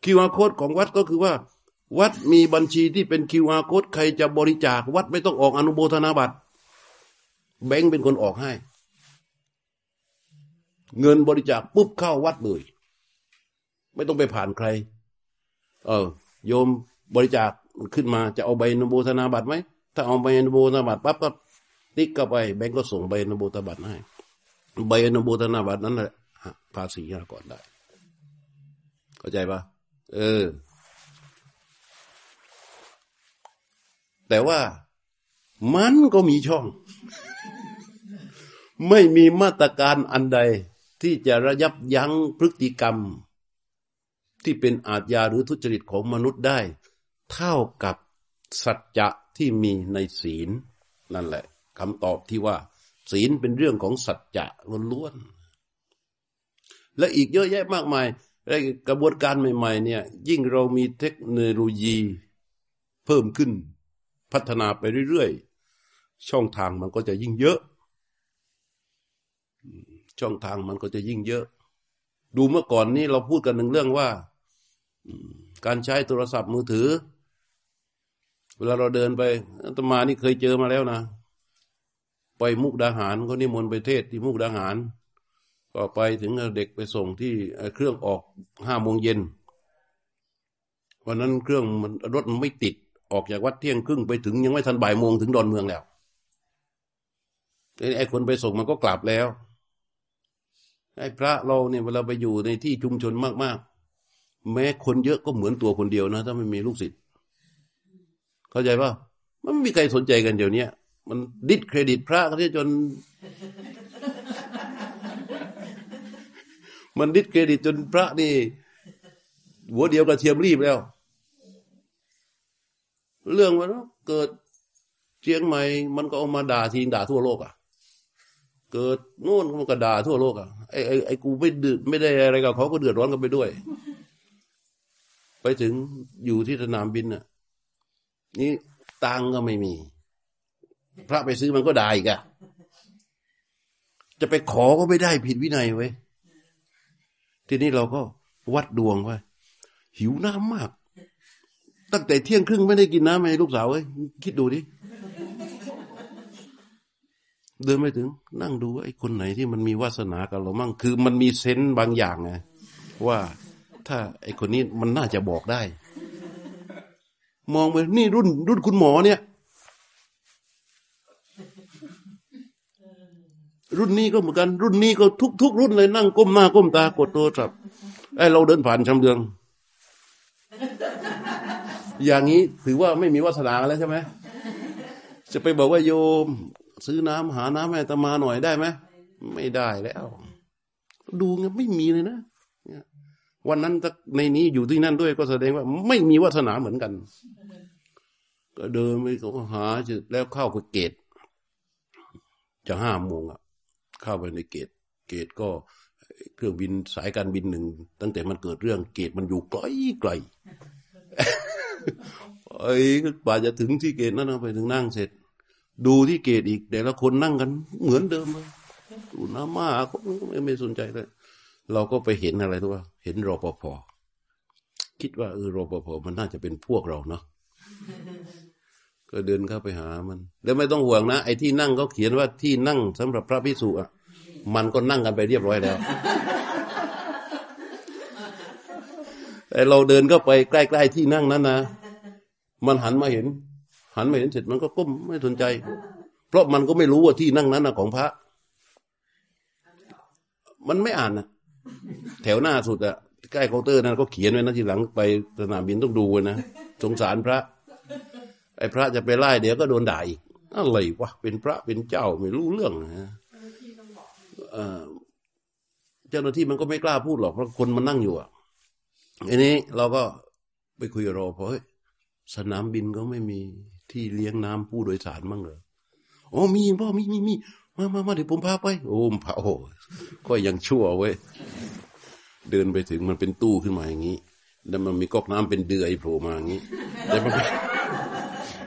คิวอาร์โค้ดของวัดก็คือว่า วัดมีบัญชีที่เป็นคิวอาร์โค้ดใครจะบริจาค วัดไม่ต้องออกอนุโมทนาบัตรแบงค์เป็นคนออกให้ เงินบริจาคปุ๊บเข้าวัดเลยไม่ต้องไปผ่านใคร เออ โยมบริจาคขึ้นมาจะเอาใบอนุโมทนาบัตรไหม ถ้าเอาใบอนุโมทนาบัตรปั๊บก็ติ๊กเข้าไป แบงก์ก็ส่งใบอนุโมทนาบัตรให้ใบอนุโมทนาบัตรนั้นแหละภาษีก่อนได้ เข้าใจปะ เออ แต่ว่ามันก็มีช่อง ไม่มีมาตรการอันใด ที่จะระยับยั้งพฤติกรรม ที่เป็นอาทยาหรือทุจริตของมนุษย์ได้ เท่ากับสัจจะที่มีในศีล นั่นแหละคำตอบที่ว่า ศีลเป็นเรื่องของสัจจะล้วนๆและอีกเยอะแยะมากมาย กระบวนการใหม่ ๆ เนี่ย ยิ่งเรามีเทคโนโลยีเพิ่มขึ้น พัฒนาไปเรื่อยๆ ช่องทางมันก็จะยิ่งเยอะ ช่องทางมันก็จะยิ่งเยอะ ดูเมื่อก่อนนี้เราพูดกันหนึ่งเรื่องว่า การใช้โทรศัพท์มือถือ เวลาเราเดินไปตมานี่เคยเจอมาแล้วนะ ไปมุกดาหารเขานิมนต์ไปเทศที่มุกดาหาร ก็ไปถึงเด็กไปส่งที่เครื่องออกห้าโมงเย็นวันนั้นเครื่องมันรถมันไม่ติด ออกจากวัดเที่ยงครึ่งไปถึงยังไม่ทันบ่ายโมงถึงดอนเมืองแล้วไอ้คนไปส่งมันก็กลับแล้วไอ้พระเราเนี่ยเวลาไปอยู่ในที่ชุมชนมากๆ แม้คนเยอะก็เหมือนตัวคนเดียวนะ ถ้าไม่มีลูกศิษย์เข้าใจป่ะมันไม่มีใครสนใจกันเดี๋ยวนี้มันดิดเครดิตพระกันที่จน มันดิสเครดิตจนพระนี่ หัวเดียวกับเทียมรีบแล้ว เรื่องมันเกิดเชียงใหม่ มันก็เอามาด่าทีด่าทั่วโลกอะ เกิดนู่นมันก็ด่าทั่วโลกอะไอ้ไอ้ไอ้กูไม่ดืดไม่ได้อะไรกับเขาก็เดือดร้อนกันไปด้วย ไปถึงอยู่ที่สนามบินน่ะ นี่ตังก็ไม่มี พระไปซื้อมันก็ด่าอีกอะจะไปขอก็ไม่ได้ผิดวินัยไว้ ทีนี้เราก็วัดดวงว่า หิวน้ำมาก ตั้งแต่เที่ยงครึ่งไม่ได้กินน้ำไห้ลูกสาวเอ้ยคิดดูดิเดินไปถึง นั่งดูไอ้คนไหนที่มันมีวาสนากับเรามั่งคือมันมีเซนต์บางอย่างไงว่าถ้าไอ้คนนี้มันน่าจะบอกได้ มองไปนี่รุ่นรุ่นคุณหมอเนี่ย รุ่นนี้ก็เหมือนกัน รุ่นนี้ก็ทุกทุกรุ่นเลยนั่งก้มหน้าก้มตากดโทรศัพท์ไอ้เราเดินผ่านชำเลือง อย่างนี้ถือว่าไม่มีวาสนาแล้วใช่ไหมจะไปบอกว่าโยม ซื้อน้ำหาน้ำให้ตมาหน่อยได้ไหมไม่ได้แล้ว ดูเงี้ยไม่มีเลยนะวันนั้นในนี้อยู่ที่นั่นด้วยก็แสดงว่า ไม่มีวาสนาเหมือนกัน ก็เดินไปก็หาแล้วเข้าไปเกตจะห้าโมงอะ เข้าไปในเกตเกตก็เครื่องบินสายการบินหนึ่ง ตั้งแต่มันเกิดเรื่องเกตมันอยู่ไกลไกลไอ้กว่าจะถึงที่เกตนั้นไปถึงนั่งเสร็จ ดูที่เกตอีกแต่ละคนนั่งกัน เหมือนเดิมเลยดูน้ำมาก็ไม่ไม่สนใจเลยเราก็ไปเห็นอะไรทุกว่าเห็นรปภคิดว่าเออรปภมันน่าจะเป็นพวกเราเนาะก็เดินเข้าไปหามัน แล้วไม่ต้องห่วงนะไอ้ที่นั่งเขาเขียนว่าที่นั่งสำหรับพระพิสุอะ มันก็นั่งกันไปเรียบร้อยแล้วแต่เราเดินเข้าไปใกล้ๆที่นั่งนั้นนะมันหันมาเห็น หันมาเห็นเสร็จมันก็ก้มไม่สนใจ เพราะมันก็ไม่รู้ว่าที่นั่งนั้นนะของพระ มันไม่อ่านนะแถวหน้าสุดอะใกล้เคาน์เตอร์นั้นก็เขียนไว้นะทีหลังไปสนามบินต้องดูนะสงสารพระ ไอ้พระจะไปไล่เดี๋ยวก็โดนด่าอีกอะไรวะเป็นพระเป็นเจ้าไม่รู้เรื่องนะ เจ้าหน้าที่มันก็ไม่กล้าพูดหรอกเพราะคนมันนั่งอยู่อะอันนี้เราก็ไปคุยกับรอพอยสนามบินก็ไม่มีที่เลี้ยงน้ำผู้โดยสารมั้งเหรออ๋อมีพ่อมีมีมีมามามาเดี๋ยวผมพาไป โอ้มพาโอ้ก็ยังชั่วเว้ยเดินไปถึงมันเป็นตู้ขึ้นมาอย่างนี้ แล้วมันมีก๊อกน้ำเป็นเดือยโผล่มาอย่างนี้แล้วมัน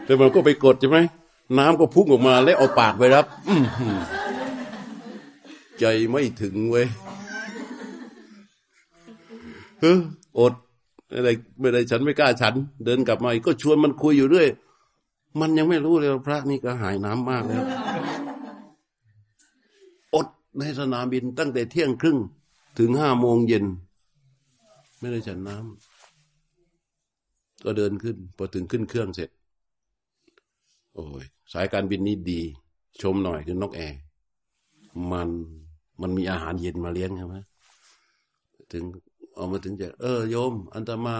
แล้วมันก็ไปกดใช่ไหมน้ำก็พุ่งออกมาแล้วเอาปากไปรับ อื ใจไม่ถึงเว้ยฮ้อดอะไรไม่ได้ฉันไม่กล้าฉัน เดินกลับมาอีกก็ชวนมันคุยอยู่เรื่อย มันยังไม่รู้เลยพระนี่ก็หายน้ำมากแล้ว อดในสนามบินตั้งแต่เที่ยงครึ่ง ถึงห้าโมงเย็น ไม่ได้ฉันน้ำก็เดินขึ้น พอถึงขึ้นเครื่องเสร็จ โอ้ยสายการบินนี้ดี ชมหน่อยคือนกแอร์มัน มันมีอาหารเย็นมาเลี้ยงใช่ไหมถึงออกมาถึงจะเออโยม อันตมา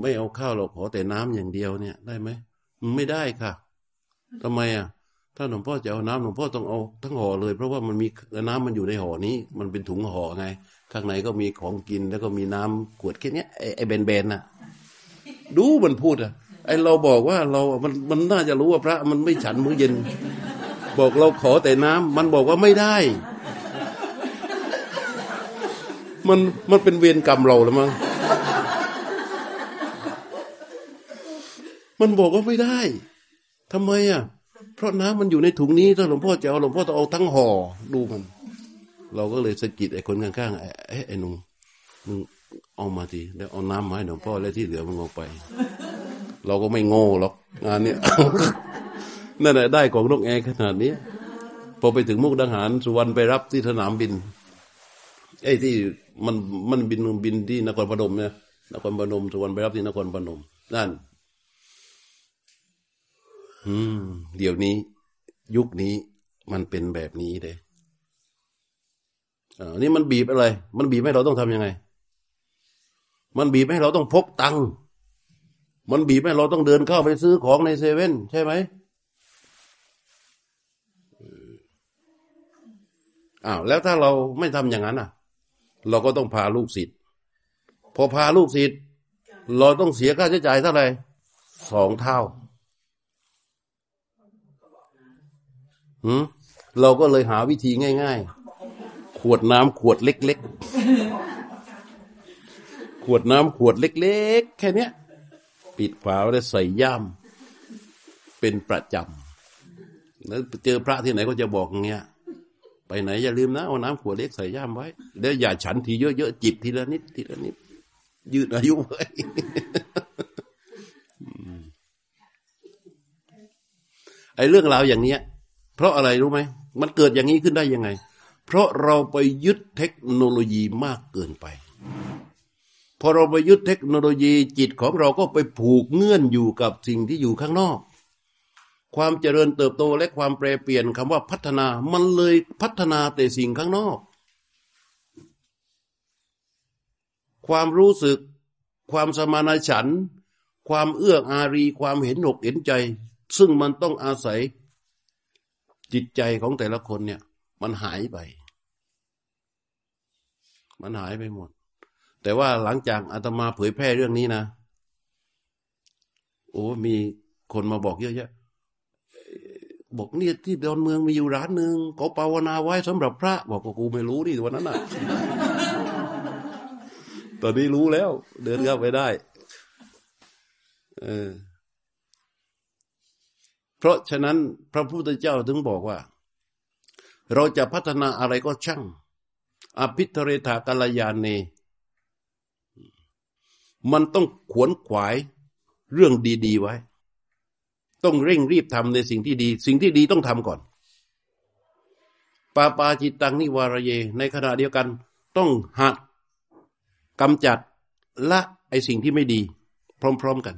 ไม่เอาข้าวหรอกขอแต่น้ำอย่างเดียวเนี่ย ได้ไหมไม่ได้ค่ะทำไมอะ ถ้าหลวงพ่อจะเอาน้ำหลวงพ่อต้องเอาทั้งห่อเลย เพราะว่ามันมีน้ำมันอยู่ในห่อนี้ มันเป็นถุงห่อไง ข้างในก็มีของกินแล้วก็มีน้ำขวดแค่นี้ไอ้เบนเบนน่ะ ดูมันพูดอะ ไอเราบอกว่าเรา มันมันน่าจะรู้ว่าพระ มันไม่ฉันมื้อเย็น บอกเราขอแต่น้ำมันบอกว่าไม่ได้ มันมันเป็นเวรกรรมเราแล้วมั้งมันบอกว่าไม่ได้ทำไมอะ เพราะน้ำมันอยู่ในถุงนี้ถ้าหลวงพ่อจะเอาหลวงพ่อต้องเอาทั้งห่อดูมัน เราก็เลยสะกิดไอ้คนข้างๆไอ้ไอ้หนุ่มมึงเอามาทีแล้วเอาน้ำมาให้หลวงพ่อแล้วที่เหลือมึงเอาไป เราก็ไม่โง่หรอกงานเนี้ยนั่นแหละได้ของนกแอร์ขนาดนี้พอไปถึงมุกดาหารสุวรรณไปรับที่สนามบินไอ้ที่ มันมันบินบินที่นครพนมเนี่ยนครพนมสุวรรณไปรับที่นครพนมนั่น อืม เดี๋ยวนี้ ยุคนี้มันเป็นแบบนี้เลยอันนี้มันบีบอะไร มันบีบให้เราต้องทำยังไง มันบีบให้เราต้องพกตังค์มันบีบให้เราต้องเดินเข้าไปซื้อของในเซเว่นใช่ไหมอ้าวแล้วถ้าเราไม่ทำอย่างนั้นอะ เราก็ต้องพาลูกศิษย์พอพาลูกศิษย์เราต้องเสียค่าใช้จ่ายเท่าไหร่สองเท่าืมเราก็เลยหาวิธีง่าย ๆ ขวดน้ำขวดเล็กๆ ขวดน้ำขวดเล็ก ๆ แค่นี้ปิดฝาแล้วใส่ย่ามเป็นประจำแล้วเจอพระที่ไหนก็จะบอกอย่างเงี้ย ไปไหนอย่าลืมนะเอาน้ำขวดเล็กใส่ย่ามไว้ แล้วอย่าฉันทีเยอะๆจิบทีละนิดทีละนิด ยืดอายุไว้ไอ้เรื่องราวอย่างเนี้ย เพราะอะไรรู้ไหมมันเกิดอย่างนี้ขึ้นได้ยังไง เพราะเราไปยึดเทคโนโลยีมากเกินไป พอเราไปยึดเทคโนโลยีจิตของเราก็ไปผูกเงื่อนอยู่กับสิ่งที่อยู่ข้างนอก ความเจริญเติบโตและความแปรเปลี่ยนคำว่าพัฒนา มันเลยพัฒนาแต่สิ่งข้างนอก ความรู้สึก ความสมานฉันท์ความเอื้ออารี ความเห็นหกเห็นใจ ซึ่งมันต้องอาศัยจิตใจของแต่ละคนเนี่ย มันหายไป มันหายไปหมด แต่ว่าหลังจากอาตมาเผยแพร่เรื่องนี้นะ โอ้มีคนมาบอกเยอะแยะ บอกเนี่ยที่ดอนเมืองมีอยู่ร้านหนึ่งเขาภาวนาไว้สำหรับพระ บอกว่ากูไม่รู้นี่วันนั้นน่ะ ตอนนี้รู้แล้ว เดินเข้าไปได้ เออ เพราะฉะนั้นพระพุทธเจ้าถึงบอกว่า เราจะพัฒนาอะไรก็ช่างอภิธเรธากาลยานเน มันต้องขวนขวายเรื่องดี ๆ ไว้ ต้องเร่งรีบทำในสิ่งที่ดี สิ่งที่ดีต้องทำก่อนปาปาจิตตังนิวารเย ในขณะเดียวกัน ต้องหัดกำจัดละไอสิ่งที่ไม่ดี พร้อม ๆกัน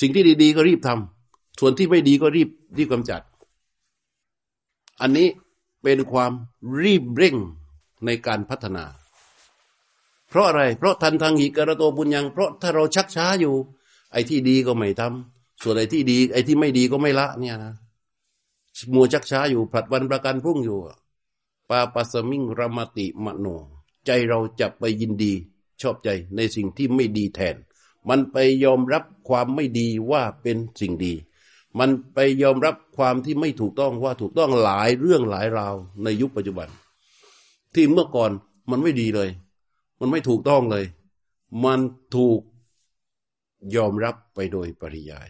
สิ่งที่ดี ๆ ก็รีบทำส่วนที่ไม่ดีก็รีบรีบกำจัด อันนี้เป็นความรีบเร่งในการพัฒนา เพราะอะไร เพราะทันทางหิกระโตบุญยัง เพราะถ้าเราชักช้าอยู่ ไอ้ที่ดีก็ไม่ทำ ส่วนไอ้ที่ดี ไอ้ที่ไม่ดีก็ไม่ละ เนี่ยนะมัวชักช้าอยู่ผลัดวันประกันพรุ่งอยู่ปาปัสมิงรมติมโน ใจเราจะไปยินดี ชอบใจในสิ่งที่ไม่ดีแทน มันไปยอมรับความไม่ดีว่าเป็นสิ่งดี มันไปยอมรับความที่ไม่ถูกต้องว่าถูกต้องหลายเรื่องหลายราวในยุคปัจจุบัน ที่เมื่อก่อนมันไม่ดีเลย มันไม่ถูกต้องเลย มันถูกยอมรับไปโดยปริยาย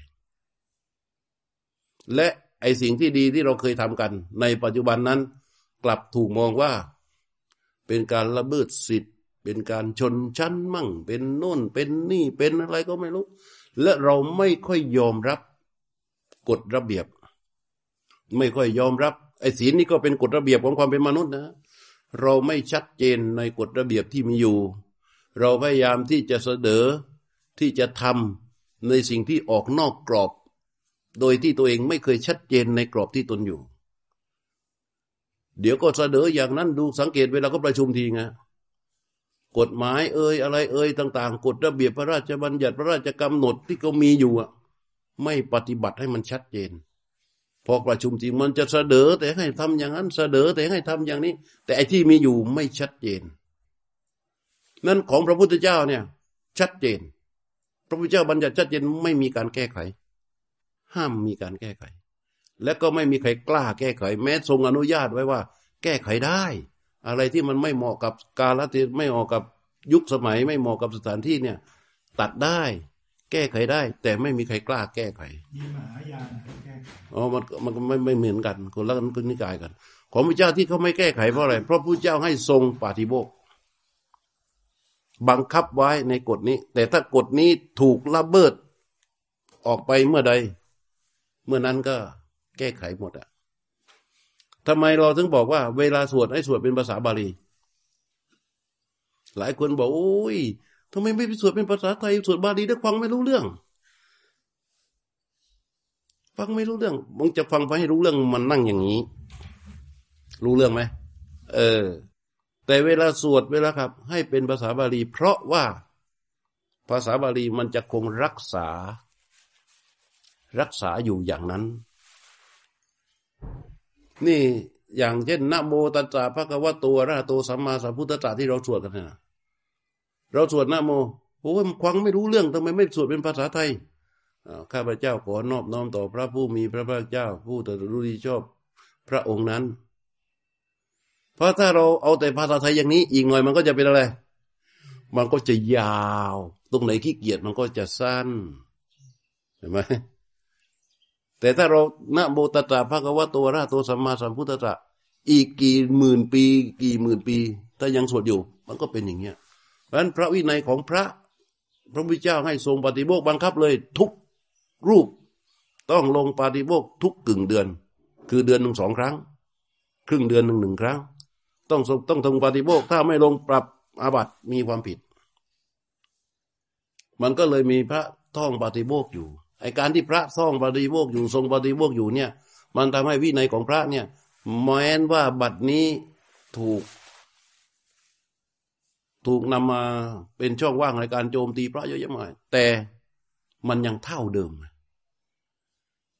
และไอสิ่งที่ดีที่เราเคยทำกัน ในปัจจุบันนั้น กลับถูกมองว่า เป็นการละเมิดสิทธิ์ เป็นการชนชั้นมั่ง เป็นโน่นเป็นนี่เป็นอะไรก็ไม่รู้ และเราไม่ค่อยยอมรับกฎระเบียบ ไม่ค่อยยอมรับไอ้ศีลนี่ก็เป็นกฎระเบียบของความเป็นมนุษย์นะ เราไม่ชัดเจนในกฎระเบียบที่มีอยู่ เราพยายามที่จะเสนอที่จะทำในสิ่งที่ออกนอกกรอบ โดยที่ตัวเองไม่เคยชัดเจนในกรอบที่ตนอยู่ เดี๋ยวก็เสนออย่างนั้นดูสังเกตเวลาก็ประชุมทีไงกฎหมายเอ่ยอะไรเอ่ยต่าง ๆ กฎระเบียบพระราชบัญญัติพระราชกำหนดที่เขามีอยู่อะไม่ปฏิบัติให้มันชัดเจน พอประชุมจริงมันจะเสนอแต่ให้ทำอย่างนั้นเสนอแต่ให้ทำอย่างนี้ แต่ไอ้ที่มีอยู่ไม่ชัดเจน นั่นของพระพุทธเจ้าเนี่ย ชัดเจน พระพุทธเจ้าบัญญัติชัดเจนไม่มีการแก้ไข ห้ามมีการแก้ไข และก็ไม่มีใครกล้าแก้ไข แม้ทรงอนุญาตไว้ว่า แก้ไขได้ อะไรที่มันไม่เหมาะกับกาลเทศไม่เหมาะกับยุคสมัย ไม่เหมาะกับสถานที่เนี่ย ตัดได้ แก้ไขได้ แต่ไม่มีใครกล้าแก้ไขมีมหายานแก้ไขอ๋อมันมันไม่ไม่เหมือนกันคนละกันคนนิกายกัน ของพระเจ้าที่เขาไม่แก้ไขเพราะอะไรเพราะพระเจ้าให้ทรงปฏิโบกบังคับไว้ในกฎนี้ แต่ถ้ากฎนี้ถูกละเบิดออกไปเมื่อใด เมื่อนั้นก็แก้ไขหมดอะทำไมเราถึงบอกว่า เวลาสวดให้สวดเป็นภาษาบาลี หลายคนบอกโอ้ยทำไมไม่ไปสวดเป็นภาษาไทยสวดบาลีได้ฟังไม่รู้เรื่อง ฟังไม่รู้เรื่องมึงจะฟังไปให้รู้เรื่องมันนั่งอย่างนี้ รู้เรื่องไหมเออ แต่เวลาสวดเวลาครับ ให้เป็นภาษาบาลี เพราะว่าภาษาบาลีมันจะคงรักษา รักษาอยู่อย่างนั้น นี่อย่างเช่นนะโมตัสสะพระกวะโตระโตสัมมาสัมพุทธัสสะที่เราสวดกันนะเราสวดนะโมโอ้ยควังไม่รู้เรื่องทำไมไม่สวดเป็นภาษาไทยข้าพเจ้าขอนอบน้อมต่อพระผู้มีพระภาคเจ้า ผู้ตรัสรู้ดีชอบพระองค์นั้น เพราะถ้าเราเอาแต่ภาษาไทยอย่างนี้ อีกหน่อยมันก็จะเป็นอะไร มันก็จะยาว ตรงไหนขี้เกียจมันก็จะสั้น เห็นไหม แต่ถ้าเราณโมตตาภะควะโตระโตสัมมาสัมพุทธะอีกกี่หมื่นปี กี่หมื่นปี ถ้ายังสวดอยู่ มันก็เป็นอย่างเงี้ยเพราะนั้นพระวินัยของพระ พระพุทธเจ้าให้ทรงปฏิโมกบังคับเลย ทุกรูปต้องลงปฏิโมกทุกกึ่งเดือน คือเดือนหนึ่งสองครั้ง ครึ่งเดือนหนึ่งหนึ่งครั้ง ต้องต้องทงปฏิโมกถ้าไม่ลงปรับอาบัติมีความผิด มันก็เลยมีพระท่องปฏิโมกอยู่ ไอการที่พระท่องปฏิโมกอยู่ทรงปฏิโมกอยู่เนี่ย มันทำให้วินัยของพระเนี่ยแม้นว่าบัดนี้ถูก ถูกนำมาเป็นช่องว่างในการโจมตีพระเยอะแยะมากแต่มันยังเท่าเดิม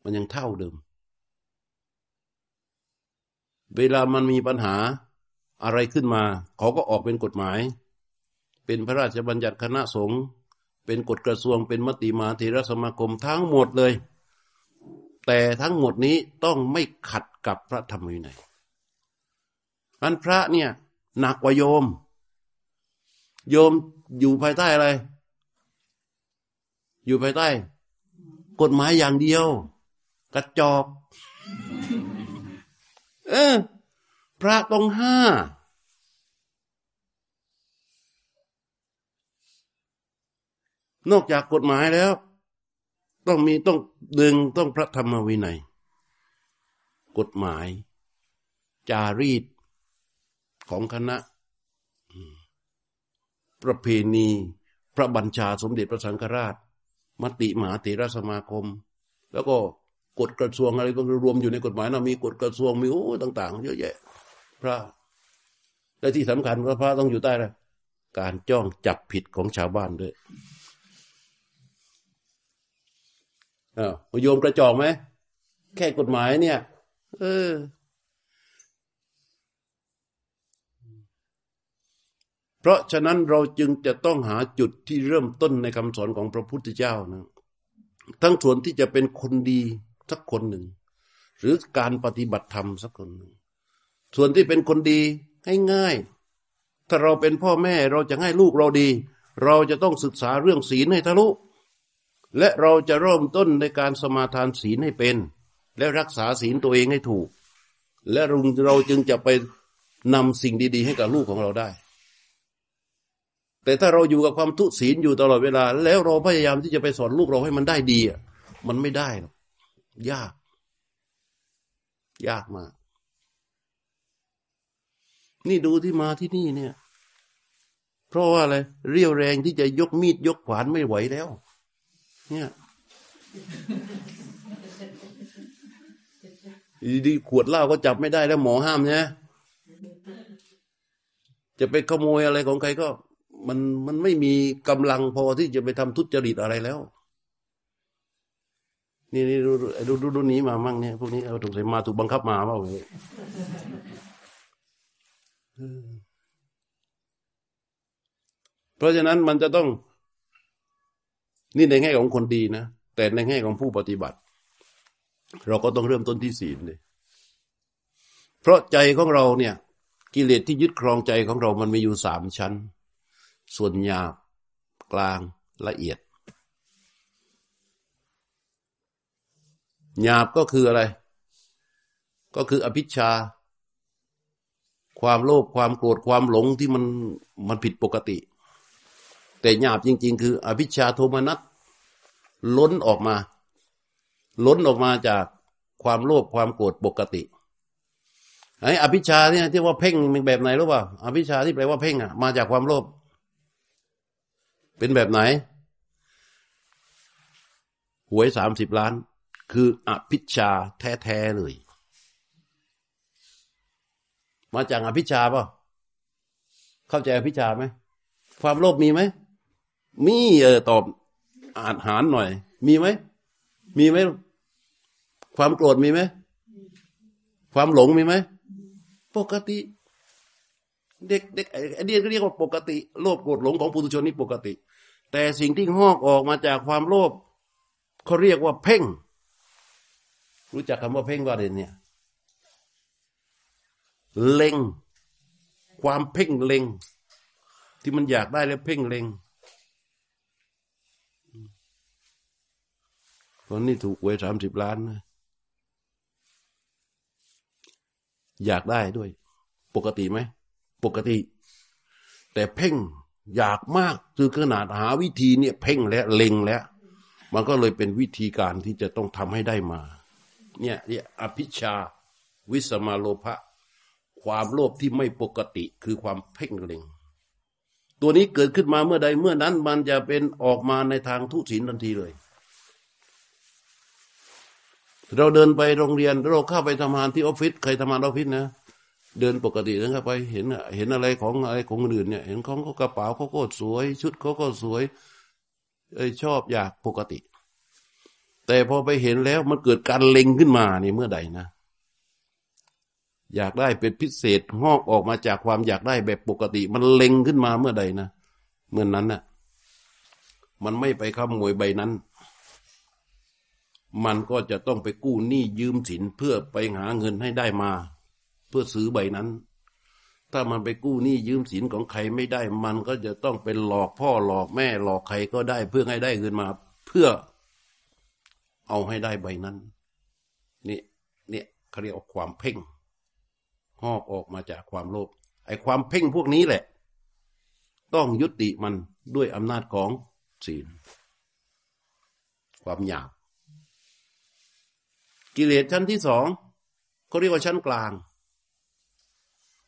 มันยังเท่าเดิม เวลามันมีปัญหาอะไรขึ้นมา เขาก็ออกเป็นกฎหมาย เป็นพระราชบัญญัติคณะสงฆ์ เป็นกฎกระทรวงเป็นมติมาเทรสมาคมทั้งหมดเลย แต่ทั้งหมดนี้ต้องไม่ขัดกับพระธรรมวินัยอันพระเนี่ยหนักกว่าโยม โยมอยู่ภายใต้อะไร อยู่ภายใต้ กฎหมายอย่างเดียว กระจอก เออพระต้องห้า นอกจากกฎหมายแล้ว ต้องมีต้องดึงต้องพระธรรมวินัย กฎหมาย จารีตของคณะ ประเพณี พระบัญชาสมเด็จพระสังฆราช มติมหาเถรสมาคม แล้วก็กฎกระทรวงอะไรก็รวมอยู่ในกฎหมายนะมีกฎกระทรวงมีโอ้ต่าง ๆ เยอะแยะ พระและที่สำคัญพระพระต้องอยู่ใต้ละการจ้องจับผิดของชาวบ้านด้วย อ้าวโยมกระจอกไหมแค่กฎหมายเนี่ย เออ เพราะฉะนั้นเราจึงจะต้องหาจุดที่เริ่มต้นในคำสอนของพระพุทธเจ้านะทั้งส่วนที่จะเป็นคนดีสักคนหนึ่ง หรือการปฏิบัติธรรมสักคนหนึ่ง ส่วนที่เป็นคนดีง่ายๆถ้าเราเป็นพ่อแม่เราจะให้ลูกเราดี เราจะต้องศึกษาเรื่องศีลให้ทะลุ และเราจะเริ่มต้นในการสมาทานศีลให้เป็น และรักษาศีลตัวเองให้ถูก และเราจึงจะไปนำสิ่งดี ๆ ให้กับลูกของเราได้ แต่ถ้าเราอยู่กับความทุศีลอยู่ตลอดเวลา แล้วเราพยายามที่จะไปสอนลูกเราให้มันได้ดีมันไม่ได้หรอกยาก ยากมาก นี่ดูที่มาที่นี่เนี่ย เพราะว่าอะไรเรียวแรงที่จะยกมีดยกขวานไม่ไหวแล้ว เนี่ยดีขวดเหล้าก็จับไม่ได้แล้วหมอห้ามเนี่ยจะไปขโมยอะไรของใครก็ มันมันไม่มีกำลังพอที่จะไปทำทุจริตอะไรแล้ว นี่นี่ดูดูดูดูนี้มามั่งเนี่ยพวกนี้เอาถูกใส่มาถูกบังคับมาเปล่าเพราะฉะนั้นมันจะต้อง นี่ในแง่ของคนดีนะ แต่ในแง่ของผู้ปฏิบัติ เราก็ต้องเริ่มต้นที่ศีลเลยเพราะใจของเราเนี่ย กิเลสที่ยึดครองใจของเรามันมีอยู่สามชั้น ส่วนหยาบกลางละเอียดหยาบก็คืออะไร ก็คืออภิชา ความโลภความโกรธความหลงที่มันมันผิดปกติ แต่หยาบจริง ๆ คือ อภิชาโทมนัสล้นออกมา ล้นออกมาจากความโลภความโกรธปกติไอ้อภิชาเนี่ยที่ว่าเพ่งเป็นแบบไหนรู้ป่าอภิชาที่แปลว่าเพ่งอะมาจากความโลภเป็นแบบไหนหวยสามสิบล้าน คืออภิชาแท้ๆเลย มาจากอภิชาป่ะเข้าใจอภิชาไหมความโลภมีไหม มีเออตอบอาหารหน่อย มีไหม มีไหม ความโกรธมีไหม ความหลงมีไหม ปกติ เด็กเด็กไอเดียก็เรียกว่าปกติ โลภโกรธหลงของปุถุชนนี่ปกติ แต่สิ่งที่งอกออกมาจากความโลภเขาเรียกว่าเพ่ง รู้จักคำว่าเพ่งว่าเด่นเนี่ย เล็ง ความเพ่งเล็ง ที่มันอยากได้แล้วเพ่งเล็ง คนนี้ถูกหวยสามสิบล้านนะอยากได้ด้วย ปกติไหม ปกติ แต่เพ่งอยากมากคือขนาดหาวิธีเนี่ย เพ่งและเล็งแล้ว มันก็เลยเป็นวิธีการที่จะต้องทำให้ได้มา เนี่ยเนี่ยอภิชา วิสมาโลภะความโลภที่ไม่ปกติคือความเพ่งเล็ง ตัวนี้เกิดขึ้นมาเมื่อใดเมื่อนั้น มันจะเป็นออกมาในทางทุศีลทันทีเลย เราเดินไปโรงเรียนเราเข้าไปทำงานที่ออฟฟิศเคยทำงานออฟฟิศนะเดินปกตินะครับไปเห็นเห็นอะไรของอะไรของอื่นเนี่ย เห็นของเขากระเป๋าเขาก็สวย ชุดเขาก็สวยเอ้ชอบอยากปกติ แต่พอไปเห็นแล้วมันเกิดการเล็งขึ้นมานี่เมื่อใดนะอยากได้เป็นพิเศษงอกออกมาจากความอยากได้แบบปกติ มันเล็งขึ้นมาเมื่อใดนะเมื่อนนั้นนะ่ะ มันไม่ไปขโมยใบนั้น มันก็จะต้องไปกู้หนี้ยืมสินเพื่อไปหาเงินให้ได้มา เพื่อซื้อใบนั้น ถ้ามันไปกู้หนี้ยืมสินของใครไม่ได้ มันก็จะต้องเป็นหลอกพ่อหลอกแม่หลอกใครก็ได้เพื่อให้ได้เงินมา เพื่อเอาให้ได้ใบนั้น นี่เนี่ยเขาเรียกว่าความเพ่งหอบออกมาจากความโลภไอ้ความเพ่งพวกนี้แหละ ต้องยุติมันด้วยอำนาจของศีลความหยาบ กิเลสชั้นที่สองเขาเรียกว่าชั้นกลาง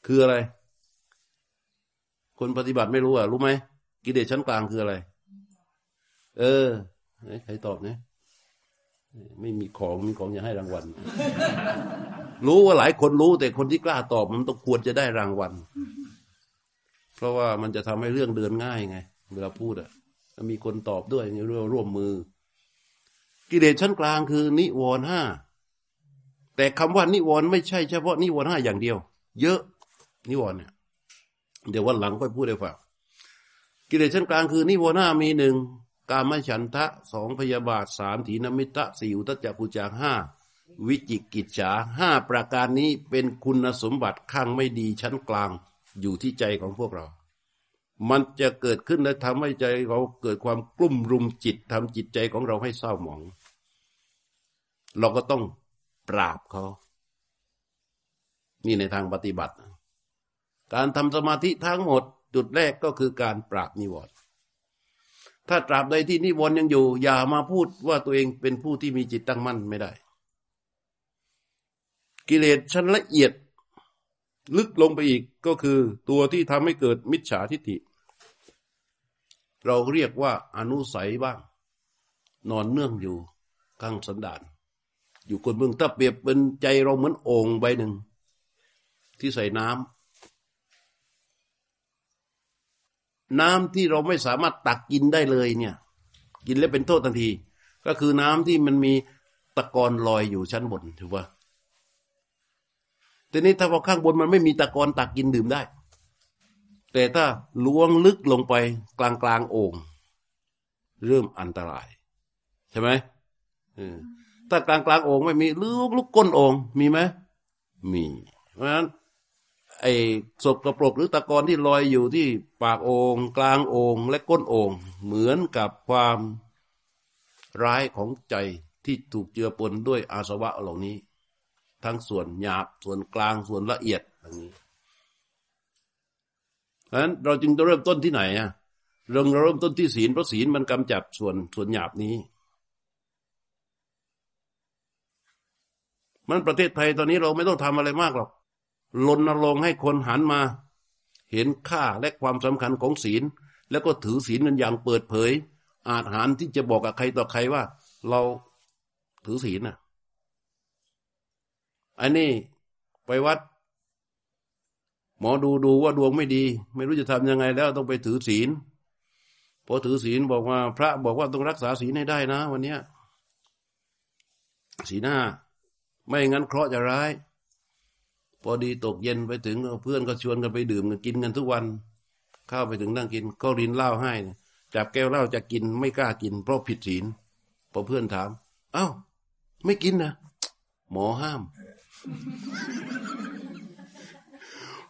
คืออะไร คนปฏิบัติไม่รู้อะ รู้ไหมกิเลสชั้นกลางคืออะไร เออใครตอบเนี่ยไม่มีของมีของจะให้รางวัล รู้ว่าหลายคนรู้ แต่คนที่กล้าตอบมันต้องควรจะได้รางวัล เพราะว่ามันจะทำให้เรื่องเดินง่ายไง เวลาพูดอะมีคนตอบด้วยเรื่องร่วมมือ กิเลสชั้นกลางคือนิวรณ์ห้า แต่คำว่านิวรณ์ไม่ใช่เฉพาะนิวรณ์ห้าอย่างเดียว เยอะนิวรณ์เนี่ยเดี๋ยววันหลังค่อยพูดให้ฟังกิเลสชั้นกลางคือนิวรณ์ห้ามีหนึ่งกามฉันทะสองพยาบาทสามถีนมิตะสี่อุทจจกุจาห้าวิจิกิจฉาห้าประการนี้เป็นคุณสมบัติข้างไม่ดีชั้นกลางอยู่ที่ใจของพวกเรา มันจะเกิดขึ้นและทำให้ใจเราเกิดความกลุ่มรุมจิตทำจิตใจของเราให้เศร้าหมอง เราก็ต้อง ปราบเขานี่ในทางปฏิบัติ การทำสมาธิทั้งหมด จุดแรกก็คือการปราบนิวรณ์ถ้าตราบใดที่นิวรณ์ยังอยู่ อย่ามาพูดว่าตัวเองเป็นผู้ที่มีจิตตั้งมั่นไม่ได้ กิเลสชั้นละเอียดลึกลงไปอีกก็คือตัวที่ทำให้เกิดมิจฉาทิฏฐิ เราเรียกว่าอนุสัยบ้าง นอนเนื่องอยู่ข้างสันดาน อยู่คนเมืองถ้าเปรียบเป็นใจเราเหมือนโอ่งใบหนึ่ง ที่ใส่น้ำน้ำที่เราไม่สามารถตักกินได้เลยเนี่ย กินแล้วเป็นโทษทันที ก็คือน้ำที่มันมีตะกอนลอยอยู่ชั้นบนถือว่าทีนี้ถ้าพอข้างบนมันไม่มีตะกอนตักกินดื่มได้ แต่ถ้าล้วงลึกลงไปกลางกลางโอ่งเริ่มอันตราย ใช่ไหม ถ้ากลางกลางโอ่งไม่มีลึกลุกก้นโอ่งมีไหมมี เพราะฉะนั้น ไอ้ศพกระปรกหรือตะกอนที่ลอยอยู่ที่ปากโอ่งกลางโอ่งและก้นโอ่งเหมือนกับความร้ายของใจที่ถูกเจือปนด้วยอาสวะเหล่านี้ ทั้งส่วนหยาบส่วนกลางส่วนละเอียดอย่างนี้เพราะฉะนั้นเราจึงต้องเริ่มต้นที่ไหนอะเราเริ่มต้นที่ศีลเพราะศีลมันกำจัดส่วนส่วนหยาบนี้ มันประเทศไทยตอนนี้เราไม่ต้องทำอะไรมากหรอกลนลงให้คนหันมา เห็นค่าและความสำคัญของศีล แล้วก็ถือศีลกันอย่างเปิดเผย อาจหารที่จะบอกกับใครต่อใครว่า เราถือศีลน่ะอันนี้ไปวัด หมอดูดูว่าดวงไม่ดี ไม่รู้จะทำยังไงแล้วต้องไปถือศีลพอถือศีลบอกว่า พระบอกว่าต้องรักษาศีลให้ได้นะ วันเนี้ยศีลห้า ไม่งั้นเคราะห์จะร้าย พอดีตกเย็นไปถึงเพื่อนก็ชวนกันไปดื่มกันกินกันทุกวัน เข้าไปถึงนั่งกิน ก็รินเหล้าให้จับแก้วเหล้าจะกินไม่กล้ากิน เพราะผิดศีลพอเพื่อนถาม เอา้า ไม่กินนะหมอห้าม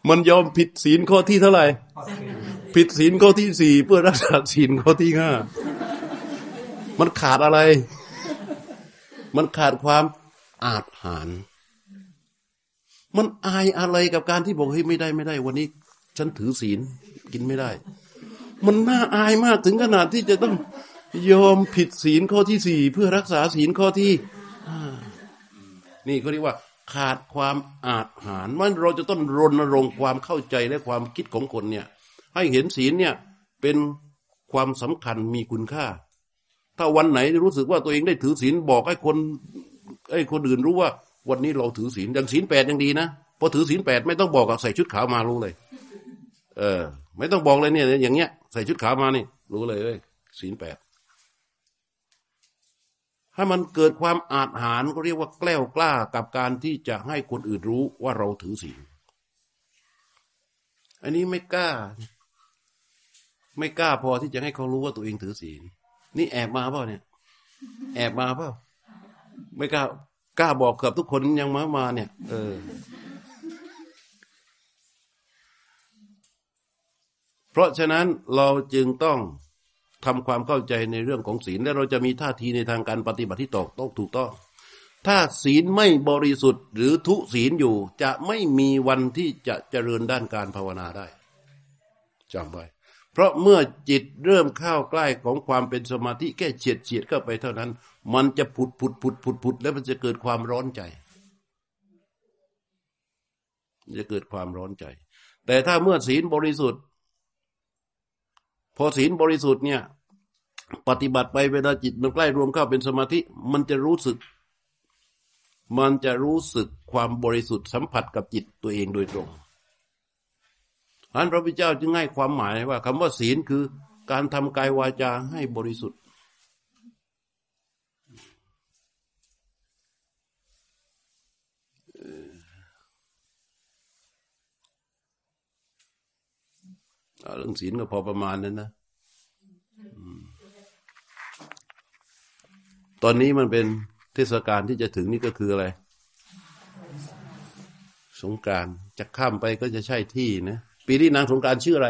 มันยอมผิดศีลข้อที่เท่าไหร่ ผิดศีลข้อที่สี่เพื่อรักษาศีลข้อที่ห้ามันขาดอะไร มันขาดความ อาจหาร มันอายอะไรกับการที่บอกเฮ้ยไม่ได้ไม่ได้ วันนี้ ฉันถือศีลกินไม่ได้ มันน่าอายมากถึงขนาดที่จะต้องยอมผิดศีลข้อที่สี่เพื่อรักษาศีลข้อที่นี่เขาเรียกว่า ขาดความอาจหารมันเราจะต้องรณรงค์ความเข้าใจและความคิดของคนเนี่ย ให้เห็นศีลเนี่ยเป็นความสำคัญมีคุณค่า ถ้าวันไหนรู้สึกว่าตัวเองได้ถือศีลบอกให้คน ให้คนอื่นรู้ว่า วันนี้เราถือศีลอย่างศีลแปดยังดีนะพอถือศีลแปดไม่ต้องบอกใส่ชุดขาวมารู้เลย เออ ไม่ต้องบอกเลยเนี่ย อย่างเงี้ย ใส่ชุดขาวมานี่ รู้เลยเอ้ยศีลแปดถ้มันเกิดความอาจหารก็เรียกว่าแกล้วกล้ากับการที่จะให้คนอื่นรู้ว่าเราถือศีลอันนี้ไม่กล้า ไม่กล้าพอที่จะให้เขารู้ว่าตัวเองถือศีลนี่แอบมาเปล่าเนี่ย แอบมาเปล่า ไม่กล้ากล้าบอกเกับทุกคนยังมามาเนี่ย เออ เพราะฉะนั้นเราจึงต้องทำความเข้าใจในเรื่องของศีล และเราจะมีท่าทีในทางการปฏิบัติที่ตกต้องถูกต้องถ้าศีลไม่บริสุทธิ์ หรือทุศีลอยู่ จะไม่มีวันที่จะเจริญด้านการภาวนาได้จำไว้ เพราะเมื่อจิตเริ่มเข้าใกล้ของความเป็นสมาธิแค่เฉียดเฉียดเข้าไปเท่านั้น มันจะผุดผุดผุดผุดผุดแล้วมันจะเกิดความร้อนใจ จะเกิดความร้อนใจ แต่ถ้าเมื่อศีลบริสุทธิ์ พอศีลบริสุทธิ์เนี่ย ปฏิบัติไปเวลาจิตมันใกล้รวมเข้าเป็นสมาธิ มันจะรู้สึก มันจะรู้สึกความบริสุทธิ์สัมผัสกับจิตตัวเองโดยตรง อันพระพุทธเจ้าจึงให้ความหมายว่าคำว่าศีลคือการทำกายวาจาให้บริสุทธิ์ เรื่องศีลก็พอประมาณนั้นนะตอนนี้มันเป็นเทศกาลที่จะถึงนี่ก็คืออะไร สงการจะข้ามไปก็จะใช่ที่นะ ปีนี้นางสงการชื่ออะไร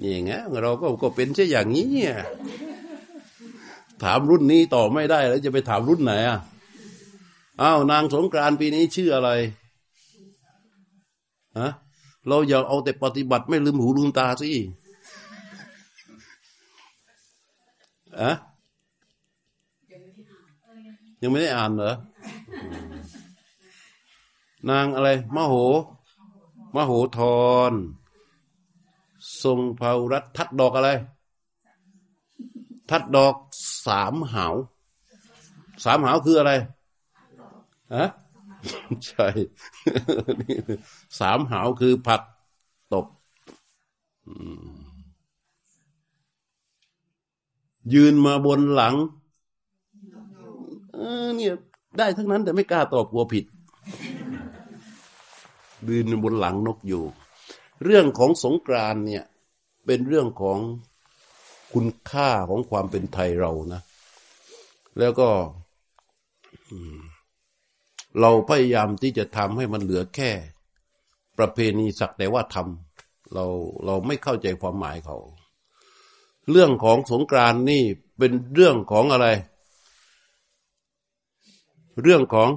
นี่ไงเราก็ก็เป็นเช่นอย่างนี้เนี่ยถามรุ่นนี้ต่อไม่ได้แล้วจะไปถามรุ่นไหนอะอ้าวนางสงกรานปีนี้ชื่ออะไรฮะเราอย่าเอาแต่ปฏิบัติไม่ลืมหูลืมตาสิอะยังไม่ได้อ่านเหรอนางอะไรมโห มโหธร ทรงเผารัฐทัดดอกอะไร ทัดดอกสามหาวสามหาวคืออะไรฮะใช่สามหาวคือผักตบยืนมาบนหลัง เออเนี่ย ได้ทั้งนั้นแต่ไม่กล้าตอบกลัวผิด ยืนบนหลังนกอยู่ เรื่องของสงกรานเนี่ยเป็นเรื่องของคุณค่าของความเป็นไทยเรานะ แล้วก็เราพยายามที่จะทำให้มันเหลือแค่ ประเพณีสักแต่ว่าทำเราเราไม่เข้าใจความหมายเขา เรื่องของสงกรานนี่เป็นเรื่องของอะไร เรื่องของ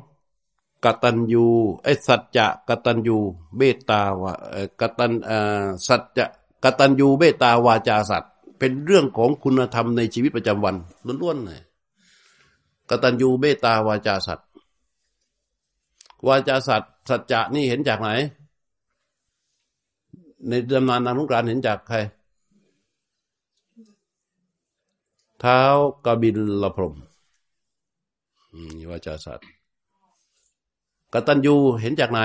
ตัญญูไอ้สัจจะกตัญญูเบตาวะกตัญสัจจะกตัญญูเบตาวาจาสัตว์เป็นเรื่องของคุณธรรมในชีวิตประจำวันล้วนๆเลยกตัญญูเบตาวาจาสัตว์วาจาสัตว์สัจจะนี่เห็นจากไหน ในตำนานนางนุกรานเห็นจากใคร เท้ากบิลละพรมนี่วาจาสัตว์ ตัญญูเห็นจากไหน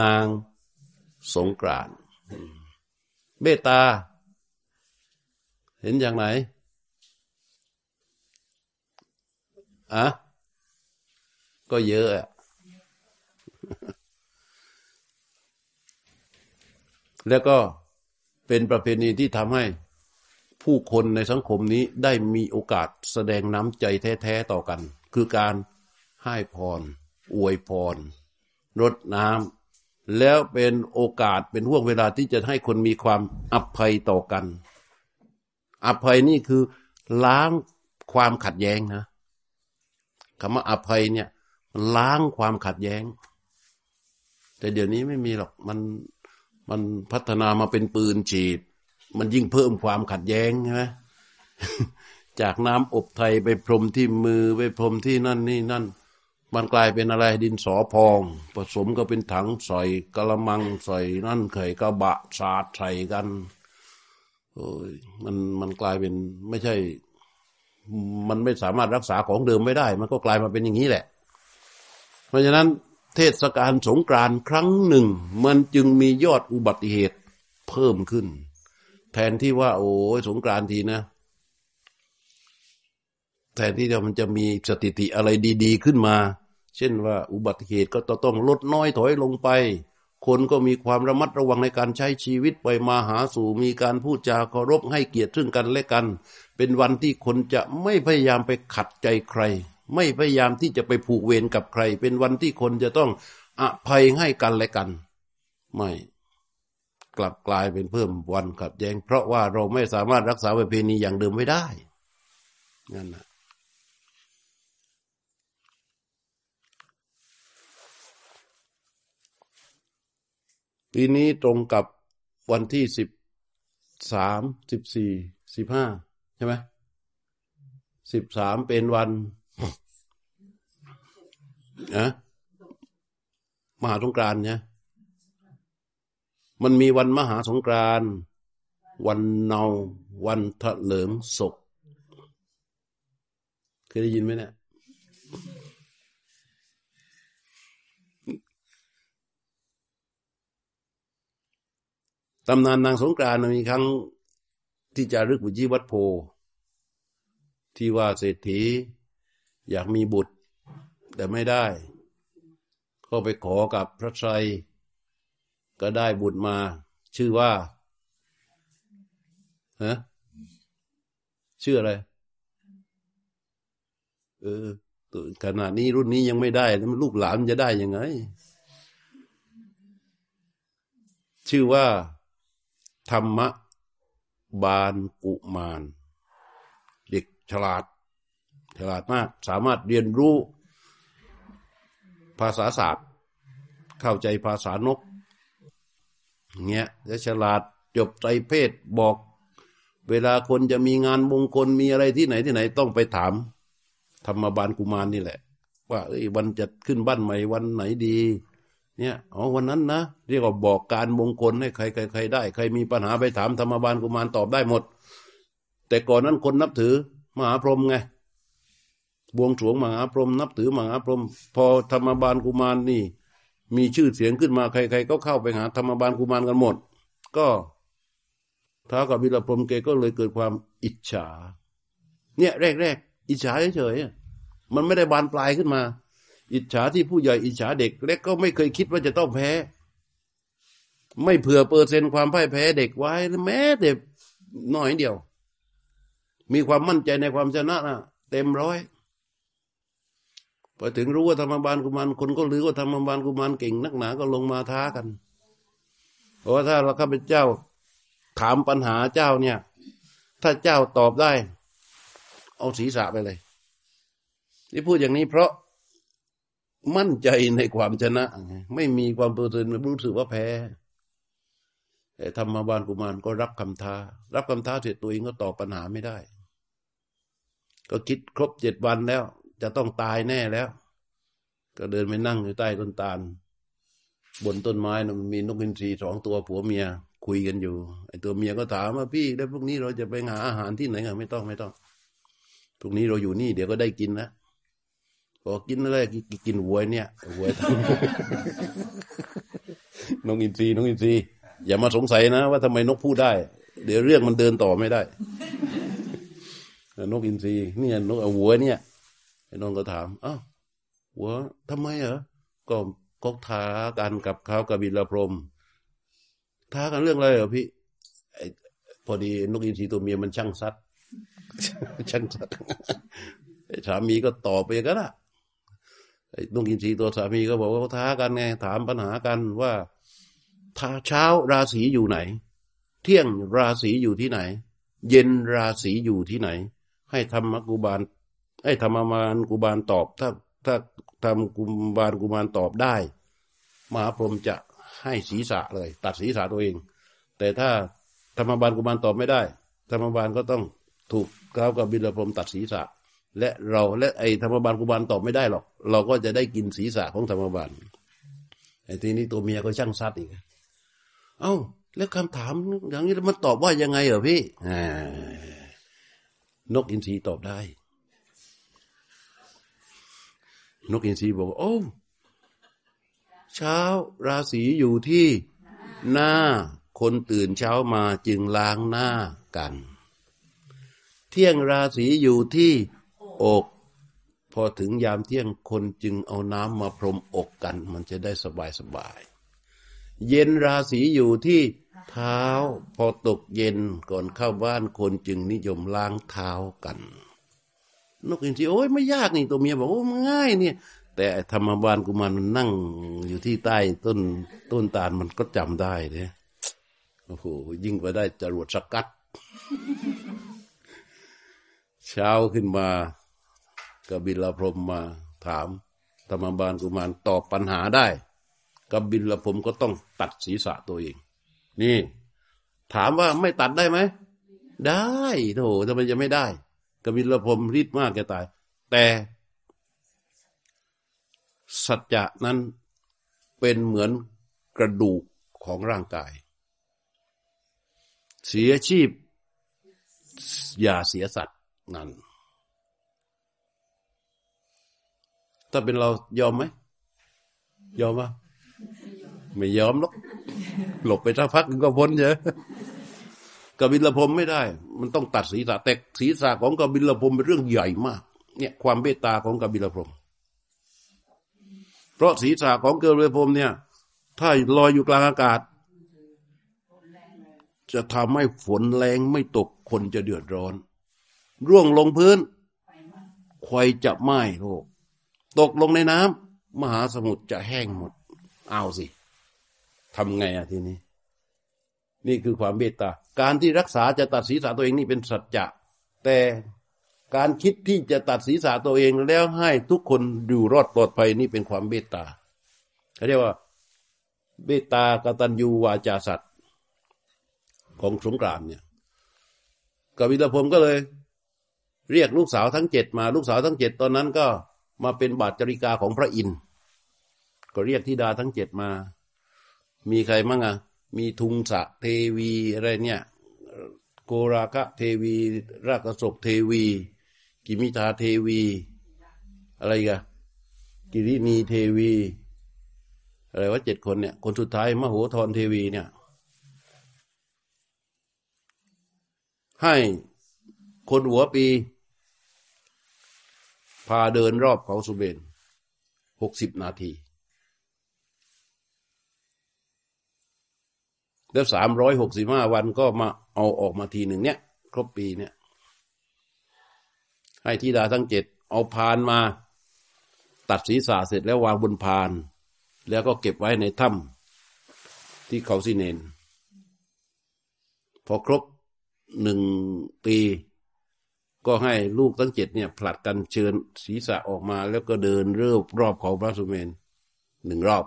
นางสงกรานเบตา เห็นอย่างไหนอะก็เยอะอะแล้วก็เป็นประเพณีที่ทำให้ผู้คนในสังคมนี้ได้มีโอกาสแสดงน้ำใจแท้ ๆ ต่อกัน คือการให้พร อวยพร รดน้ำแล้วเป็นโอกาสเป็นห่วงเวลาที่จะให้คนมีความอภัยต่อกัน อภัยนี่คือล้างความขัดแย้งนะคำว่าอภัยเนี่ยมันล้างความขัดแย้ง แต่เดี๋ยวนี้ไม่มีหรอกมันมันพัฒนามาเป็นปืนฉีด มันยิ่งเพิ่มความขัดแย้งใช่ไหม จากน้ำอบไทยไปพรมที่มือไปพรมที่นั่นนี่นั่น มันกลายเป็นอะไรดินสอพอง ผสมก็เป็นถังใส่กระมังใส่นั่นไข่กระบะสาดใส่กันโอ้ยมันมันกลายเป็นไม่ใช่ มันไม่สามารถรักษาของเดิมไม่ได้ มันก็กลายมาเป็นอย่างนี้แหละ เพราะฉะนั้นเทศกาลสงกรานต์ครั้งหนึ่ง มันจึงมียอดอุบัติเหตุเพิ่มขึ้น แทนที่ว่า โอ้ยสงกรานต์ทีนะ แทนที่จะมันจะมีสถิติอะไรดี ๆ ขึ้นมา เช่นว่าอุบัติเหตุก็ต้องลดน้อยถอยลงไป คนก็มีความระมัดระวังในการใช้ชีวิตไปมาหาสู่มีการพูดจาเคารพให้เกียรติซึ่งกันและกัน เป็นวันที่คนจะไม่พยายามไปขัดใจใคร ไม่พยายามที่จะไปผูกเวรกับใคร เป็นวันที่คนจะต้องอภัยให้กันและกัน ไม่กลับกลายเป็นเพิ่มวันขัดแย้ง เพราะว่าเราไม่สามารถรักษาประเพณีอย่างเดิมไม่ได้นั่นนะ ปีนี้ตรงกับวันที่สิบสามสิบสี่สิบห้าใช่ไหมสิบสามเป็นวันนะมหาสงกรานต์เนี่ยมันมีวันมหาสงกรานต์วันเนาวันทะเลิงศกเคยได้ยินไหมเนี่ย ตำนานนางสงกรานมีครั้งที่จะรึกบุจีวัดโพ ที่ว่าเศรษฐีอยากมีบุตร แต่ไม่ได้ ก็ไปขอกับพระไตรก็ได้บุตรมา ชื่อว่าฮะชื่ออะไร เออตัวขนาดนี้รุ่นนี้ยังไม่ได้แล้วลูกหลานจะได้ยังไง ชื่อว่า ธรรมบาลกุมาร เด็กฉลาด ฉลาดมาก สามารถเรียนรู้ภาษาศาสตร์ เข้าใจภาษานกเงี้ยจะฉลาดจบใจเพศบอก เวลาคนจะมีงานมงคลมีอะไรที่ไหนที่ไหนต้องไปถาม ธรรมบาลกุมารนี่แหละ ว่าเอ้ยวันจะขึ้นบ้านใหม่วันไหนดี เนี่ยอ๋อวันนั้นนะเรียกว่าบอกการมงคลให้ใครใครใครได้ ใครมีปัญหาไปถามธรรมบาลกุมารตอบได้หมด แต่ก่อนนั้นคนนับถือมหาพรหมไงบวงสรวงมหาพรหมนับถือมหาพรหมพอธรรมบาลกุมารนี่ มีชื่อเสียงขึ้นมาใคร ๆ ก็เข้าไปหาธรรมบาลกุมารกันหมด ก็ท้ากับบิลพรหมเกก็เลยเกิดความอิจฉา เนี่ยแรกๆอิจฉาเฉยๆมันไม่ได้บานปลายขึ้นมา อิจฉาที่ผู้ใหญ่อิจฉาเด็กเล็กก็ไม่เคยคิดว่าจะต้องแพ้ ไม่เผื่อเปอร์เซ็นต์ความพ่ายแพ้เด็กไว้แม้แต่น้อยเดียว มีความมั่นใจในความชนะนะเต็มร้อยพอถึงรู้ว่าธรรมบาลกุมารคนก็ลือว่าธรรมบาลกุมารเก่ง นักหนาก็ลงมาท้ากัน เพราะว่าถ้าเราข้าพเจ้าถามปัญหาเจ้าเนี่ย ถ้าเจ้าตอบได้ เอาศีรษะไปเลย ที่พูดอย่างนี้เพราะ มั่นใจในความชนะ ไม่มีความเปอร์เซ็นต์รู้สึกว่าแพ้ แต่ธรรมบาลกุมารก็รับคำท้า รับคำท้าเสร็จตัวเองก็ตอบปัญหาไม่ได้ ก็คิดครบเจ็ดวันแล้ว จะต้องตายแน่แล้ว ก็เดินไปนั่งอยู่ใต้ต้นตาล บนต้นไม้นะมันมีนกอินทรีสองตัวผัวเมียคุยกันอยู่ไอ้ตัวเมียก็ถามว่าพี่ แล้วพวกนี้เราจะไปหาอาหารที่ไหนกันไม่ต้องไม่ต้องพวกนี้เราอยู่นี่เดี๋ยวก็ได้กินนะ พอกินอะไรกินหวยเนี่ยหวยนกอินทรีนกอินทรีอย่ามาสงสัยนะ ว่าทำไมนกพูดได้ เดี๋ยวเรื่องมันเดินต่อไม่ได้นกอินทรีเนี่ยนกหัวเนี่ยไอ้น้องก็ถามอ้าวหัวทำไมเหรอก็ก็ท้ากันกับเขากับบิลพรมท้ากันเรื่องอะไรเหรอพี่พอดีนกอินทรีตัวเมียมันช่างซัดช่างซัดสามีก็ตอบไปกันละ ไอ้นกอินทรีตัวสามีก็บอกว่าท้ากันไง ถามปัญหากันว่าท้าเช้าราศีอยู่ไหน เที่ยงราศีอยู่ที่ไหน เย็นราศีอยู่ที่ไหน ให้ธรรมกุบาลให้ธรรมบาลกุบาลตอบ ถ้าถ้าทำกุบาลกุมารตอบได้มหาพรหมจะให้ศีรษะเลย ตัดศีรษะตัวเอง แต่ถ้าธรรมบาลกุมารตอบไม่ได้ ธรรมบาลก็ต้องถูกเขากับบิลพรหมตัดศีรษะ และเราและไอ้ธรรมบาลกุมารตอบไม่ได้หรอก เราก็จะได้กินศีรษะของธรรมบาลไอ้ทีนี้ตัวเมียก็ช่างซัดอีก เอ้า แล้วคำถามอย่างนี้มันตอบว่ายังไงเหรอพี่นกอินทรีตอบได้ นกอินทรีบอกโอ้เช้าราศีอยู่ที่หน้าคนตื่นเช้ามาจึงล้างหน้ากัน เที่ยงราศีอยู่ที่ อก พอถึงยามเที่ยงคนจึงเอาน้ำมาพรมอกกัน มันจะได้สบายสบาย เย็นราศีอยู่ที่เท้า พอตกเย็นก่อนเข้าบ้านคนจึงนิยมล้างเท้ากัน นกอินทรีโอ้ยไม่ยากนี่ตัวเมียบอกโอ้ง่ายเนี่ย แต่ธรรมบาลกุมารมันนั่งอยู่ที่ใต้ต้นต้นตาลมันก็จำได้เนี่ยโอ้โหยิ่งไปได้จรวดสกัด เช้าขึ้นมา กบิลพรมมาถามธรรมบาลกุมารตอบปัญหาได้กบิลพรมก็ต้องตัดศีรษะตัวเอง นี่ ถามว่าไม่ตัดได้ไหม ได้โถทำไมจะไม่ได้ กบิลพรมฤทธิ์มากแกตาย แต่สัจจะนั้นเป็นเหมือนกระดูกของร่างกาย เสียชีพ อย่าเสียสัตว์นั่น ถ้าเป็นเรายอมไหม ยอมปะไม่ยอมหรอกหลบไปสักพักก็พ้นเยอะกบิลพรมไม่ได้ มันต้องตัดศีรษะแต่ศีรษะของกบิลพรมเป็นเรื่องใหญ่มาก เนี่ย ความเมตตาของกบิลพรมเพราะศีรษะของกบิลพรมเนี่ย ถ้าลอยอยู่กลางอากาศ จะทำให้ฝนแรงไม่ตกคนจะเดือดร้อน ร่วงลงพื้นไฟจะไหม้โลก ตกลงในน้ำมหาสมุทรจะแห้งหมด เอาสิทำไงอะทีนี้ นี่คือความเมตตา การที่รักษาจะตัดศีรษะตัวเองนี่เป็นสัจจะ แต่การคิดที่จะตัดศีรษะตัวเองแล้วให้ทุกคนอยู่รอดปลอดภัยนี่เป็นความเมตตาเขาเรียกว่าเมตตากตัญญูวาจาสัตว์ของสงกรานเนี่ยกวิตพรมก็เลย เรียกลูกสาวทั้งเจ็ดมา ลูกสาวทั้งเจ็ดตอนนั้นก็ มาเป็นบาทจริกาของพระอินทร์ก็เรียกธิดาทั้งเจ็ดมา มีใครมั่งอะมีทุงสะเทวีอะไรเนี่ยโกราคะเทวี รากศกเทวี กิมิทาเทวี อะไรกันกิรินีเทวีอะไรว่าเจ็ดคนเนี่ย คนสุดท้ายมโหธรเทวีเนี่ย ให้คนหัวปี พาเดินรอบเขาสุเบนหกสิบนาที แล้วสามร้อยหกสิบห้าวันก็มาเอาออกมาทีหนึ่งเนี่ยครบปีเนี่ยให้ธิดาทั้งเจ็ดเอาพานมา ตัดศีรษะเสร็จแล้ววางบนพาน แล้วก็เก็บไว้ในถ้ำที่เขาสิเนน พอครบหนึ่งปี ก็ให้ลูกทั้งเจ็ดเนี่ยผลัดกันเชิญศีรษะออกมาแล้วก็เดินเรื่อบรอบเขาพระสุเมนหนึ่งรอบ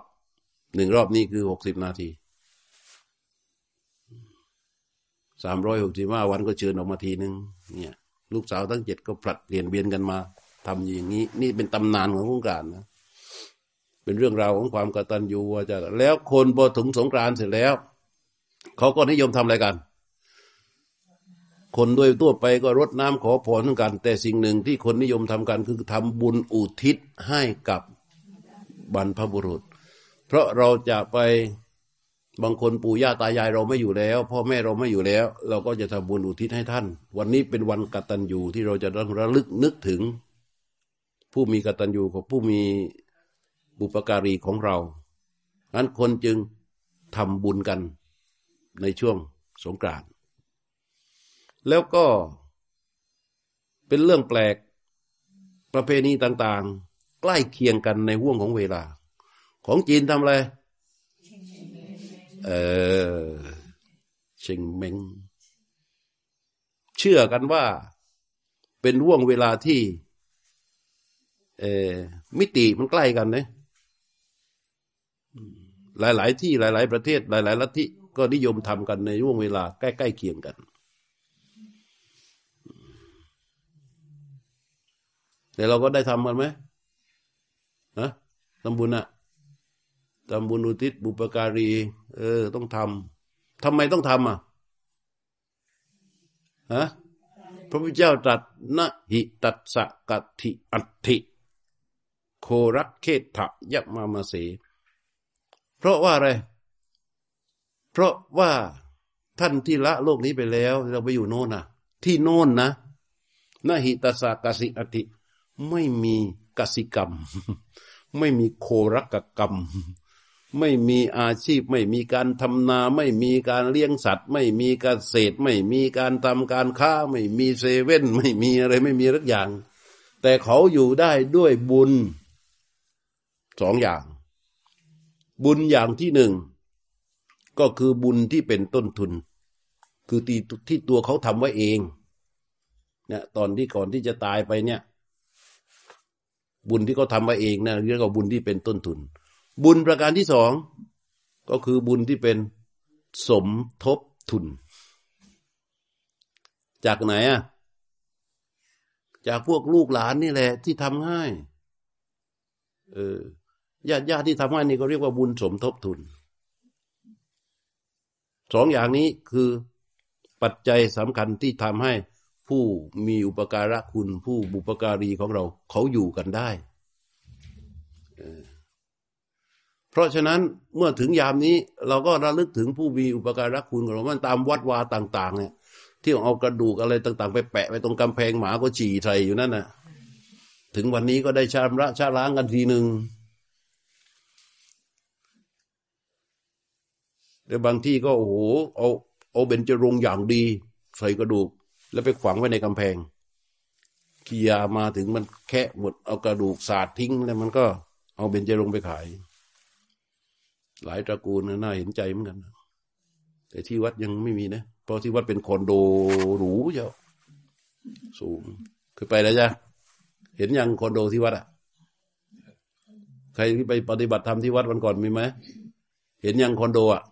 หนึ่งรอบนี่คือหกสิบนาทีสามร้อยหกสิบห้าวันก็เชิญออกมาทีหนึ่งเนี่ยลูกสาวทั้งเจ็ดก็ผลัดเปลี่ยนเวียนกันมาทำอย่างนี้ นี่เป็นตำนานของสงกรานนะ เป็นเรื่องราวของความกตัญญูว่าจะแล้วคนพอถึงสงกรานเสร็จแล้ว เขาก็นิยมทำอะไรกัน คนโดยทั่วไปก็รดน้ำขอพรทั้งกัน แต่สิ่งหนึ่งที่คนนิยมทำกันคือทำบุญอุทิศให้กับบรรพบุรุษ เพราะเราจะไปบางคนปู่ย่าตายายเราไม่อยู่แล้ว พ่อแม่เราไม่อยู่แล้ว เราก็จะทำบุญอุทิศให้ท่าน วันนี้เป็นวันกตัญญูที่เราจะต้องระลึกนึกถึง ผู้มีกตัญญูของผู้มีบุปการีของเรานั้นคนจึงทำบุญกันในช่วงสงกรานต์ แล้วก็เป็นเรื่องแปลกประเพณีต่างๆ ใกล้เคียงกันในห่วงของเวลา ของจีนทำอะไร เออเชงเมงเชื่อกันว่าเป็นห่วงเวลาที่ เออมิติมันใกล้กันเนะหลาย ๆ ที่หลาย ๆ ประเทศ หลาย ๆ ลัทธิก็นิยมทำกันในห่วงเวลาใกล้ ๆ เคียงกัน แต่เราก็ได้ทำกันไหมนะทำบุญอะทำบุญอุทิศบุปการี เออ ต้องทำทำไมต้องทำอะฮะพระพุทธเจ้าตรัสนะหิตัสสะกัติอัตถิ โครักเขตะยักมามาเส เพราะว่าอะไร เพราะว่าท่านที่ละโลกนี้ไปแล้ว เราไปอยู่โน่นนะที่โน่นนะนะหิตัสสะกสิอัติ ไม่มีกสิกรรม ไม่มีโครักกรรม ไม่มีอาชีพ ไม่มีการทำนา ไม่มีการเลี้ยงสัตว์ ไม่มีเกษตร ไม่มีการทำการค้า ไม่มีเซเว่น ไม่มีอะไรไม่มีทุกอย่าง แต่เขาอยู่ได้ด้วยบุญสองอย่าง บุญอย่างที่หนึ่ง ก็คือบุญที่เป็นต้นทุน คือที่ที่ตัวเขาทำไว้เองเนี่ยตอนที่ก่อนที่จะตายไปเนี่ย บุญที่เขาทำไว้เองนะเรียกว่าบุญที่เป็นต้นทุน บุญประการที่สองก็คือบุญที่เป็นสมทบทุน จากไหนอะจากพวกลูกหลานนี่แหละ ที่ทำให้เออญาติญาติที่ทำให้นี่ก็เรียกว่าบุญสมทบทุนสองอย่างนี้คือปัจจัยสำคัญที่ทำให้ ผู้มีอุปการะคุณผู้บุปการีของเราเขาอยู่กันได้ เพราะฉะนั้นเมื่อถึงยามนี้ เราก็ระลึกถึงผู้มีอุปการะคุณของเรามันตามวัดวาต่าง ๆ เนี่ยที่เอากระดูกอะไรต่าง ๆ ไปแปะไว้ตรงกำแพงหมาก็ฉี่ใส่อยู่นั่นน่ะ ถึงวันนี้ก็ได้ชำระชาล้างกันทีหนึ่งแต่บางที่ก็โอ้โหเอาเอาเบญจรงอย่างดี ใส่กระดูก แล้วไปขวางไว้ในกำแพงขี้ยามาถึงมันแคะหมดเอากระดูกสาดทิ้ง แล้วมันก็เอาเบญจรงไปขาย หลายตระกูลน่าเห็นใจเหมือนกัน แต่ที่วัดยังไม่มีนะเพราะที่วัดเป็นคอนโดหรูเจ้าสูงคือไปแล้วจ้ะเห็นยังคอนโดที่วัดอะใครที่ไปปฏิบัติธรรมที่วัดวันก่อนมีไหมเห็นยังคอนโดอะ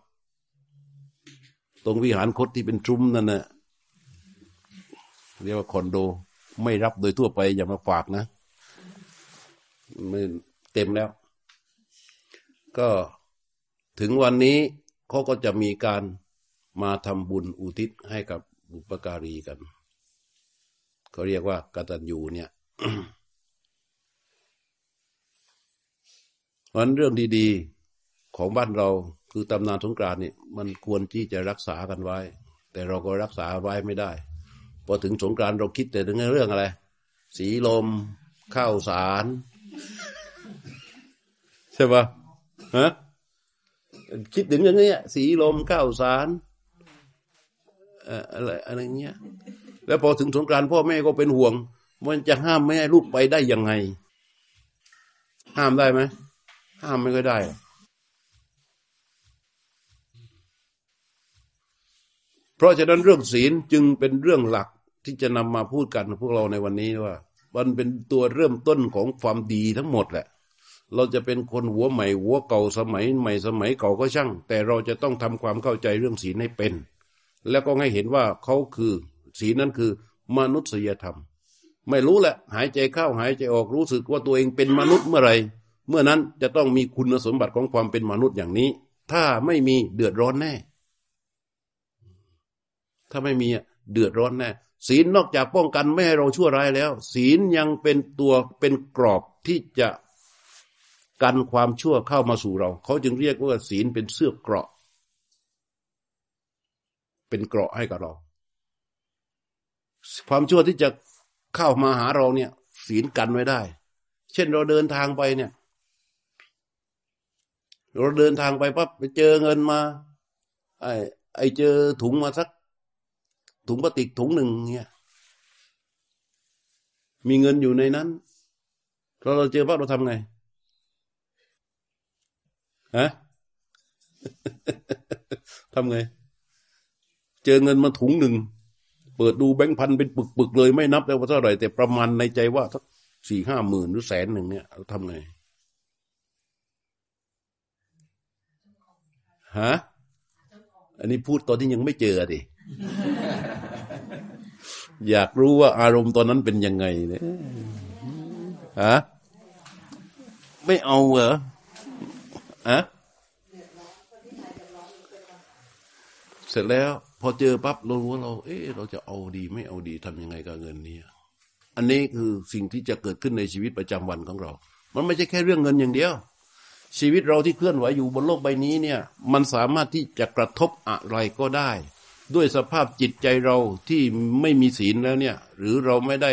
ตรงวิหารคดที่เป็นซุ้มนั่นน่ะ เรียกว่าคอนโด ไม่รับโดยทั่วไปอย่ามาฝากนะไม่เต็มแล้ว ก็ถึงวันนี้เขาก็จะมีการมาทำบุญอุทิศให้กับบุปการีกันเขาเรียกว่ากตัญญูเนี่ยวันเรื่องดีๆของบ้านเราคือตำนานสงกรานนี่มันควรที่จะรักษากันไว้ แต่เราก็รักษาไว้ไม่ได้ อถึงสงกรานเราคิดแต่ถึงเรื่องอะไร สีลม ข้าวสาร ใช่ปะฮะคิดถึงอย่างเงี้ยสีลมข้าวสารอะไรอะไรเงี้ย แล้วพอถึงสงกรานพ่อแม่ก็เป็นห่วง มันจะห้ามไม่ให้ลูกไปได้ยังไง ห้ามได้ไหมห้ามไม่ก็ได้เพราะฉะนั้นเรื่องศีลจึงเป็นเรื่องหลัก ที่จะนำมาพูดกันพวกเราในวันนี้ว่า มันเป็นตัวเริ่มต้นของความดีทั้งหมดแหละ เราจะเป็นคนหัวใหม่ หัวเก่าสมัยใหม่สมัยเก่าก็ช่าง แต่เราจะต้องทำความเข้าใจเรื่องศีลให้เป็น แล้วก็ให้เห็นว่าเขาคือศีลนั้นคือมนุษยธรรม ไม่รู้แหละ หายใจเข้าหายใจออกรู้สึกว่าตัวเองเป็นมนุษย์เมื่อไรเมื่อนั้นจะต้องมีคุณสมบัติของความเป็นมนุษย์อย่างนี้ ถ้าไม่มีเดือดร้อนแน่ ถ้าไม่มีเดือดร้อนแน่ ศีลนอกจากป้องกันไม่ให้เราชั่วร้ายแล้ว ศีลยังเป็นตัวเป็นกรอบที่จะกันความชั่วเข้ามาสู่เรา เขาจึงเรียกว่าศีลเป็นเสื้อเกราะ เป็นเกราะให้กับเรา ความชั่วที่จะเข้ามาหาเราเนี่ย ศีลกันไว้ได้ เช่นเราเดินทางไปเนี่ย เราเดินทางไปปั๊บไปเจอเงินมา ไอ้ไอ้เจอถุงมาสัก ถุงพลาสติกถุงหนึ่งเนี่ยมีเงินอยู่ในนั้นเราเราเจอปั๊บเราทำไงฮะทำไง เจอเงินมาถุงหนึ่ง เปิดดูแบงค์พันเป็นปึกๆเลย ไม่นับแล้วว่าเท่าไหร่แต่ประมาณในใจว่าสักสี่ห้าหมื่นหรือแสนหนึ่งเนี่ยเราทำไงฮะอันนี้พูดตอนที่ยังไม่เจอดิ อยากรู้ว่าอารมณ์ตอนนั้นเป็นยังไงเนี่ยฮะไม่เอาเหรอฮะเสร็จแล้ว พอเจอปั๊บเรารู้ว่าเรา เอ๊ะเราจะเอาดี ไม่เอาดีทำยังไงกับเงินนี้อันนี้คือสิ่งที่จะเกิดขึ้นในชีวิตประจำวันของเรา มันไม่ใช่แค่เรื่องเงินอย่างเดียว ชีวิตเราที่เคลื่อนไหวอยู่บนโลกใบนี้เนี่ย มันสามารถที่จะกระทบอะไรก็ได้ ด้วยสภาพจิตใจเราที่ไม่มีศีลแล้วเนี่ย หรือเราไม่ได้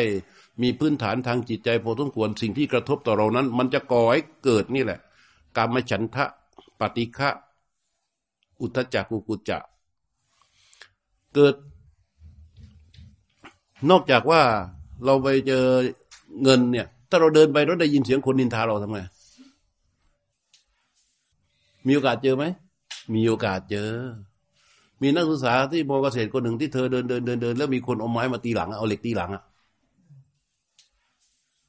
มีพื้นฐานทางจิตใจพอสมควรสิ่งที่กระทบต่อเรานั้น มันจะก่อให้เกิดนี่แหละ กามฉันทะปฏิฆะอุทจักกุกุจะ เกิด นอกจากว่าเราไปเจอเงินเนี่ย ถ้าเราเดินไปเราได้ยินเสียงคนนินทาเราทำไงมีโอกาสเจอไหม มีโอกาสเจอ มีนักศึกษาที่มอเกษตรคนหนึ่งที่เธอเดินเดินเดินเดินแล้วมีคนเอาไม้มาตีหลังเอาเหล็กตีหลังอะ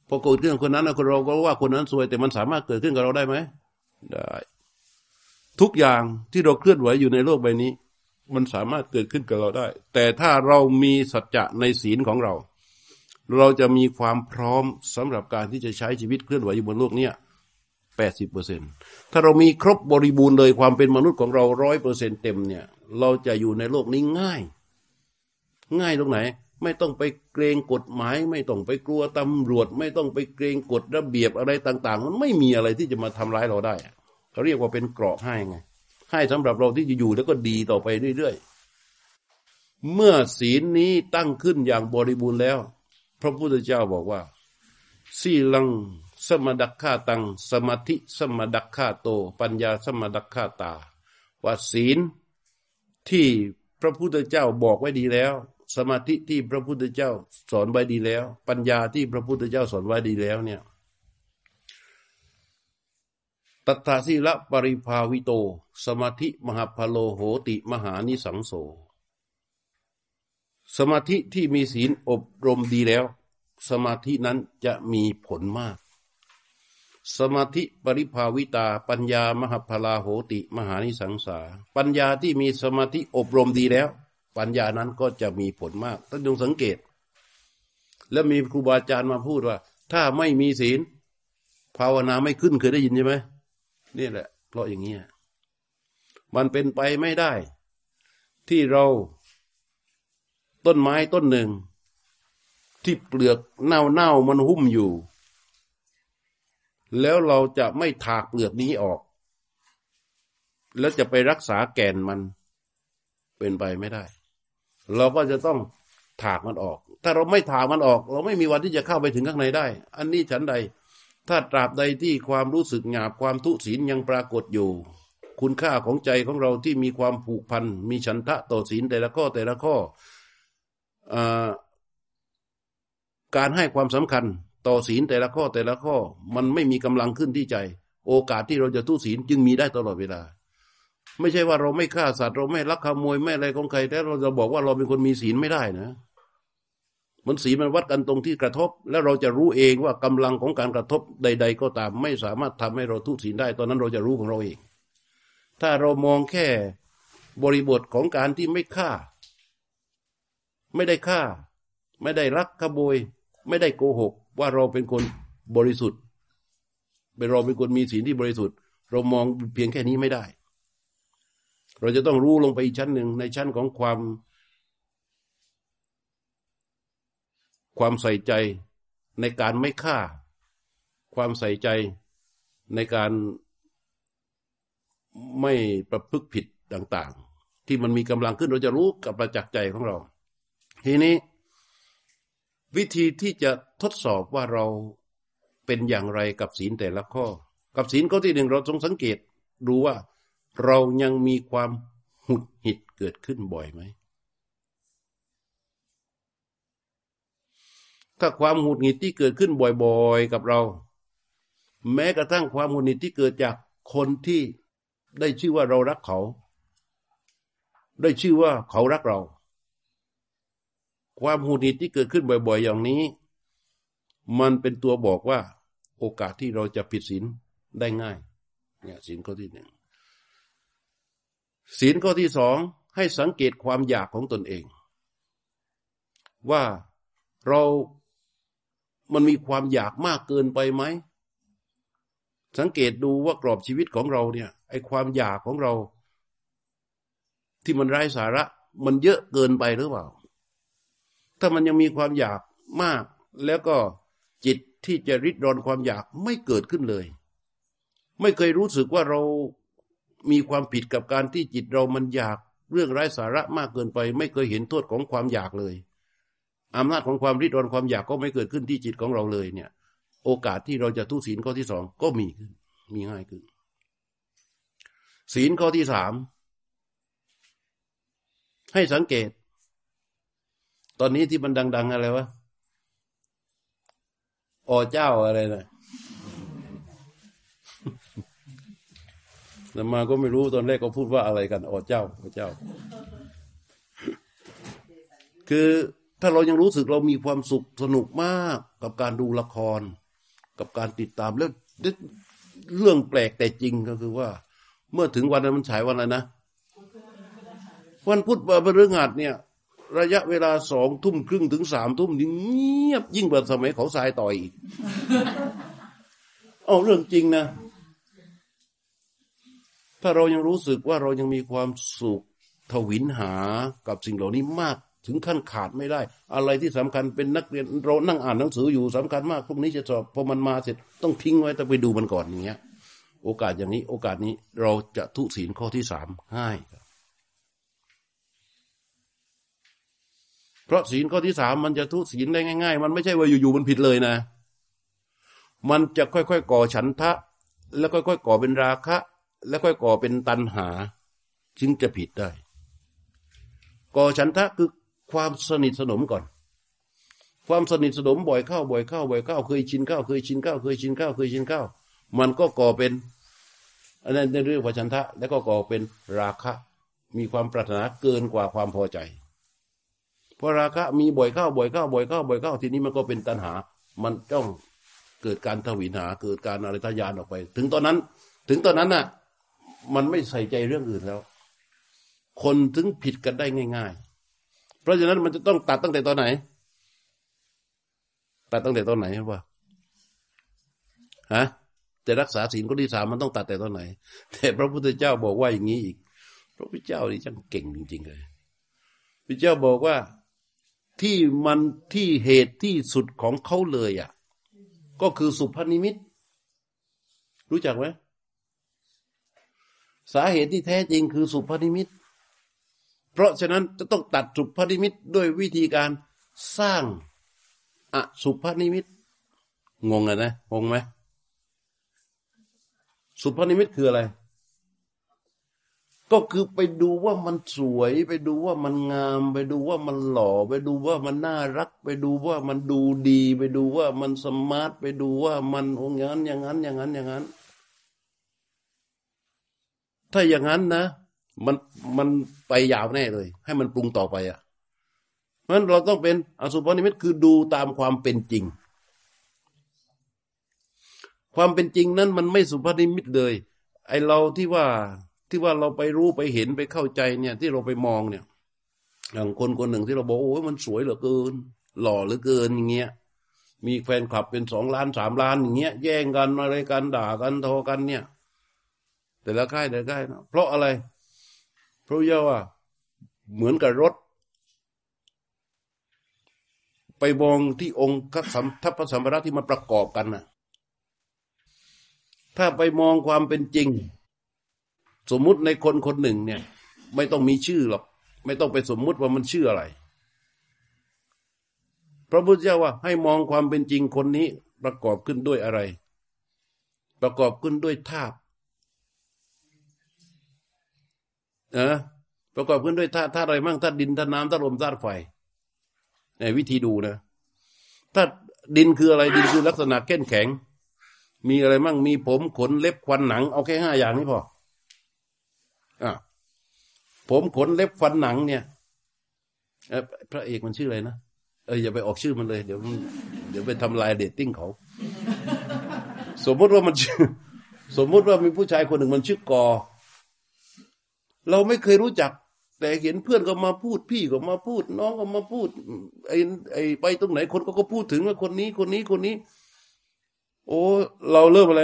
พอเกิดขึ้นคนนั้นคนเราก็ว่าคนนั้นสวย แต่มันสามารถเกิดขึ้นกับเราได้ไหมได้ ทุกอย่างที่เราเคลื่อนไหวอยู่ในโลกใบนี้ มันสามารถเกิดขึ้นกับเราได้ แต่ถ้าเรามีสัจจะในศีลของเรา เราจะมีความพร้อมสำหรับการที่จะใช้ชีวิตเคลื่อนไหวอยู่บนโลกเนี้ยแปดสิบเปอร์เซ็นถ้าเรามีครบบริบูรณ์เลยความเป็นมนุษย์ของเราร้อยเปอร์เซ็นเต็มเนี่ย เราจะอยู่ในโลกนี้ง่าย ง่ายตรงไหน ไม่ต้องไปเกรงกฎหมาย ไม่ต้องไปกลัวตำรวจ ไม่ต้องไปเกรงกฎระเบียบอะไรต่าง ๆ มันไม่มีอะไรที่จะมาทำร้ายเราได้เขาเรียกว่าเป็นเกราะให้ไง ให้สำหรับเราที่จะอยู่แล้วก็ดีต่อไปเรื่อยๆ เมื่อศีลนี้ตั้งขึ้นอย่างบริบูรณ์แล้ว พระพุทธเจ้าบอกว่าสีลังสมดักขาตัง สมาธิสมดักขาโต ปัญญาสมดักขาตาว่าศีล ที่พระพุทธเจ้าบอกไว้ดีแล้ว สมาธิที่พระพุทธเจ้าสอนไว้ดีแล้ว ปัญญาที่พระพุทธเจ้าสอนไว้ดีแล้วเนี่ยตัทธาสีละปริภาวิโต สมาธิมหาพโลโหติมหานิสังโส สมาธิที่มีศีลอบรมดีแล้ว สมาธินั้นจะมีผลมาก สมาธิปริภาวิตา ปัญญามหาพลาโหติ มหานิสังสา ปัญญาที่มีสมาธิอบรมดีแล้ว ปัญญานั้นก็จะมีผลมากท่านจงสังเกต แล้วมีครูบาอาจารย์มาพูดว่า ถ้าไม่มีศีล ภาวนาไม่ขึ้นเคยได้ยินใช่ไหมนี่แหละ เพราะอย่างนี้มันเป็นไปไม่ได้ ที่เราต้นไม้ต้นหนึ่ง ที่เปลือกเน่าเน่ามันหุ้มอยู่ แล้วเราจะไม่ถากเปลือกนี้ออก แล้วจะไปรักษาแก่นมันเป็นไปไม่ได้ เราก็จะต้องถากมันออก ถ้าเราไม่ถากมันออก เราไม่มีวันที่จะเข้าไปถึงข้างในได้ อันนี้ฉันใด ถ้าตราบใดที่ความรู้สึกหยาบความทุศีลยังปรากฏอยู่ คุณค่าของใจของเราที่มีความผูกพัน มีฉันทะต่อศีลแต่ละข้อแต่ละข้ออการให้ความสำคัญ ต่อศีลแต่ละข้อแต่ละข้อมันไม่มีกำลังขึ้นที่ใจ โอกาสที่เราจะทุศีลจึงมีได้ตลอดเวลา ไม่ใช่ว่าเราไม่ฆ่าสัตว์เราไม่ลักขโมยไม่อะไรของใครแต่เราจะบอกว่าเราเป็นคนมีศีลไม่ได้นะ มันสีลมันวัดกันตรงที่กระทบ แล้วเราจะรู้เองว่ากำลังของการกระทบใด ๆ ก็ตาม ไม่สามารถทำให้เราทุศีลได้ ตอนนั้นเราจะรู้ของเราเอง ถ้าเรามองแค่บริบทของการที่ไม่ฆ่า ไม่ได้ฆ่า ไม่ได้รักขโมย ไม่ได้โกหก ว่าเราเป็นคนบริสุทธิ์เป็นเราเป็นคนมีศีลที่บริสุทธิ์ เรามองเพียงแค่นี้ไม่ได้ เราจะต้องรู้ลงไปอีกชั้นหนึ่งในชั้นของความ ความใส่ใจในการไม่ฆ่า ความใส่ใจในการไม่ประพฤติผิดต่าง ๆ ที่มันมีกำลังขึ้นเราจะรู้กับประจักษ์ใจของเรา ทีนี้ วิธีที่จะทดสอบว่าเราเป็นอย่างไรกับศีลแต่ละข้อ กับศีลข้อที่หนึ่งเราต้องสังเกตดูว่าเรายังมีความหุดหิดเกิดขึ้นบ่อยไหม ถ้าความหุดหิดที่เกิดขึ้นบ่อยๆ กับเรา แม้กระทั่งความหุดหิดที่เกิดจากคนที่ได้ชื่อว่าเรารักเขา ได้ชื่อว่าเขารักเรา ความหงุดหงิดที่เกิดขึ้นบ่อยๆ อย่างนี้ มันเป็นตัวบอกว่า โอกาสที่เราจะผิดศีลได้ง่ายเนี่ยศีลข้อที่หนึ่งศีลข้อที่สองให้สังเกตความอยากของตนเอง ว่าเรามันมีความอยากมากเกินไปไหม สังเกตดูว่ากรอบชีวิตของเราเนี่ยไอความอยากของเรา ที่มันไร้สาระ มันเยอะเกินไปหรือเปล่า ถ้ามันยังมีความอยากมาก แล้วก็จิตที่จะริดรอนความอยากไม่เกิดขึ้นเลย ไม่เคยรู้สึกว่าเรามีความผิดกับการที่จิตเรามันอยากเรื่องไร้สาระมากเกินไป ไม่เคยเห็นโทษของความอยากเลยอำนาจของความริดรอนความอยากก็ไม่เกิดขึ้นที่จิตของเราเลยเนี่ย โอกาสที่เราจะทุศีลข้อที่สองก็มีขึ้นมีง่ายขึ้น ศีลข้อที่สามให้สังเกต ตอนนี้ที่มันดัง ๆ อะไรวะอเจ้าอะไรนะแต่มาก็ไม่รู้ตอนแรกก็พูดว่าอะไรกันอเจ้าอเจ้า คือถ้าเรายังรู้สึกเรามีความสุขสนุกมากกับการดูละคร กับการติดตามแล้วเรื่องแปลกแต่จริงก็คือว่า เมื่อถึงวันนั้นมันฉายวันอะไรนะ วันพุธวันพฤหัสเนี่ย ระยะเวลาสองทุ่มครึ่งถึงสามทุ่มยิ่งเงียบยิ่งกว่าสมัยเขาทรายต่อยอีกเอาเรื่องจริงนะ ถ้าเรายังรู้สึกว่าเรายังมีความสุขทวินหากับสิ่งเหล่านี้มากถึงขั้นขาดไม่ได้ อะไรที่สำคัญเป็นนักเรียนเรานั่งอ่านหนังสืออยู่สำคัญมากพวกนี้จะสอบพอมันมาเสร็จต้องทิ้งไว้ต้องไปดูมันก่อนอย่างเงี้ย โอกาสอย่างนี้ โอกาสนี้เราจะทุศีลข้อที่สามง่าย เพราะศีลข้อที่สามมันจะทุศีลได้ง่าย ๆ มันไม่ใช่ว่าอยู่ๆมันผิดเลยนะ มันจะค่อยๆก่อฉันทะ แล้วค่อยๆก่อเป็นราคะ แล้วค่อยก่อเป็นตัณหา จึงจะผิดได้ ก่อฉันทะคือความสนิทสนมก่อน ความสนิทสนมบ่อยเข้าบ่อยเข้าบ่อยเข้าเคยชินเข้าเคยชินเข้าเคยชินเข้าเคยชินเข้ามันก็ก่อเป็นอันนั้นเรื่องวัชันทะ แล้วก็ก่อเป็นราคะ มีความปรารถนาเกินกว่าความพอใจ พอราคะมีบ่อยเข้าบ่อยเข้าบ่อยเข้าบ่อยเข้าทีนี้มันก็เป็นตัณหา มันต้องเกิดการทวินหาเกิดการอะไรทยานออกไป ถึงตอนนั้น ถึงตอนนั้นน่ะ มันไม่ใส่ใจเรื่องอื่นแล้ว คนถึงผิดกันได้ง่าย ๆ เพราะฉะนั้นมันจะต้องตัดตั้งแต่ตอนไหน ตัดตั้งแต่ตอนไหนว่าฮะจะรักษาศีลข้อที่สามมันต้องตัดแต่ตอนไหน แต่พระพุทธเจ้าบอกว่าอย่างนี้อีก พระพุทธเจ้านี่ช่างเก่งจริงๆเลยพระเจ้าบอกว่า ที่มันที่เหตุที่สุดของเขาเลยอะ ก็คือสุภนิมิต รู้จักไหมสาเหตุที่แท้จริงคือสุภนิมิต เพราะฉะนั้นจะต้องตัดสุภนิมิตด้วยวิธีการสร้างอสุภนิมิต งงเลยนะงงไหมสุภนิมิตคืออะไร ก็คือไปดูว่ามันสวย ไปดูว่ามันงาม ไปดูว่ามันหล่อ ไปดูว่ามันน่ารัก ไปดูว่ามันดูดี ไปดูว่ามันสมาร์ทไปดูว่ามันองอย่างนั้นอย่างนั้นอย่างนั้นอย่างนั้น ถ้าอย่างนั้นนะมันมันไปยาวแน่เลย ให้มันปรุงต่อไปอะเพราะฉะนั้นเราต้องเป็นอสุภนิมิตคือดูตามความเป็นจริง ความเป็นจริงนั้นมันไม่สุภนิมิตเลย ไอเราที่ว่า ที่ว่าเราไปรู้ไปเห็นไปเข้าใจเนี่ย ที่เราไปมองเนี่ยอย่างคนคนหนึ่งที่เราบอกโอ้ยมันสวยเหลือเกิน หล่อเหลือเกินอย่างเงี้ยมีแฟนคลับเป็นสองล้านสามล้านอย่างเงี้ยแย่งกันอะไรกันด่ากันทอกันเนี่ย แต่ละค่ายแต่ละค่ายนะเพราะอะไร เพราะว่าเหมือนกับรถ ไปมองที่องค์ทัพพระสัมภาระที่มันประกอบกันน่ะถ้าไปมองความเป็นจริง สมมุติในคนคนหนึ่งเนี่ย ไม่ต้องมีชื่อหรอก ไม่ต้องไปสมมุติว่ามันชื่ออะไร พระพุทธเจ้าว่า ให้มองความเป็นจริงคนนี้ประกอบขึ้นด้วยอะไร ประกอบขึ้นด้วยธาตุนะประกอบขึ้นด้วยธาตุธาตุอะไรมั่งธาตุดินธาตุน้ำธาตุลมธาตุไฟในวิธีดูนะธาตุดินคืออะไรดินคือลักษณะเข้นแข็ง มีอะไรมั่งมีผมขนเล็บควันหนัง เอาแค่ห้าอย่างนี้พอ อะผมขนเล็บฟันหนังเนี่ยพระเอกมันชื่ออะไรนะเอออย่าไปออกชื่อมันเลย เดี๋ยวเดี๋ยวไปทำลายเดตติ้งเขา สมมติว่ามันชื่อ สมมติว่ามีผู้ชายคนหนึ่งมันชื่อกอ เราไม่เคยรู้จัก แต่เห็นเพื่อนก็มาพูด พี่ก็มาพูด น้องก็มาพูดไอ้ไอ้ไปตรงไหนคนก็ก็พูดถึงว่าคนนี้คนนี้คนนี้ โอ้เราเริ่มอะไร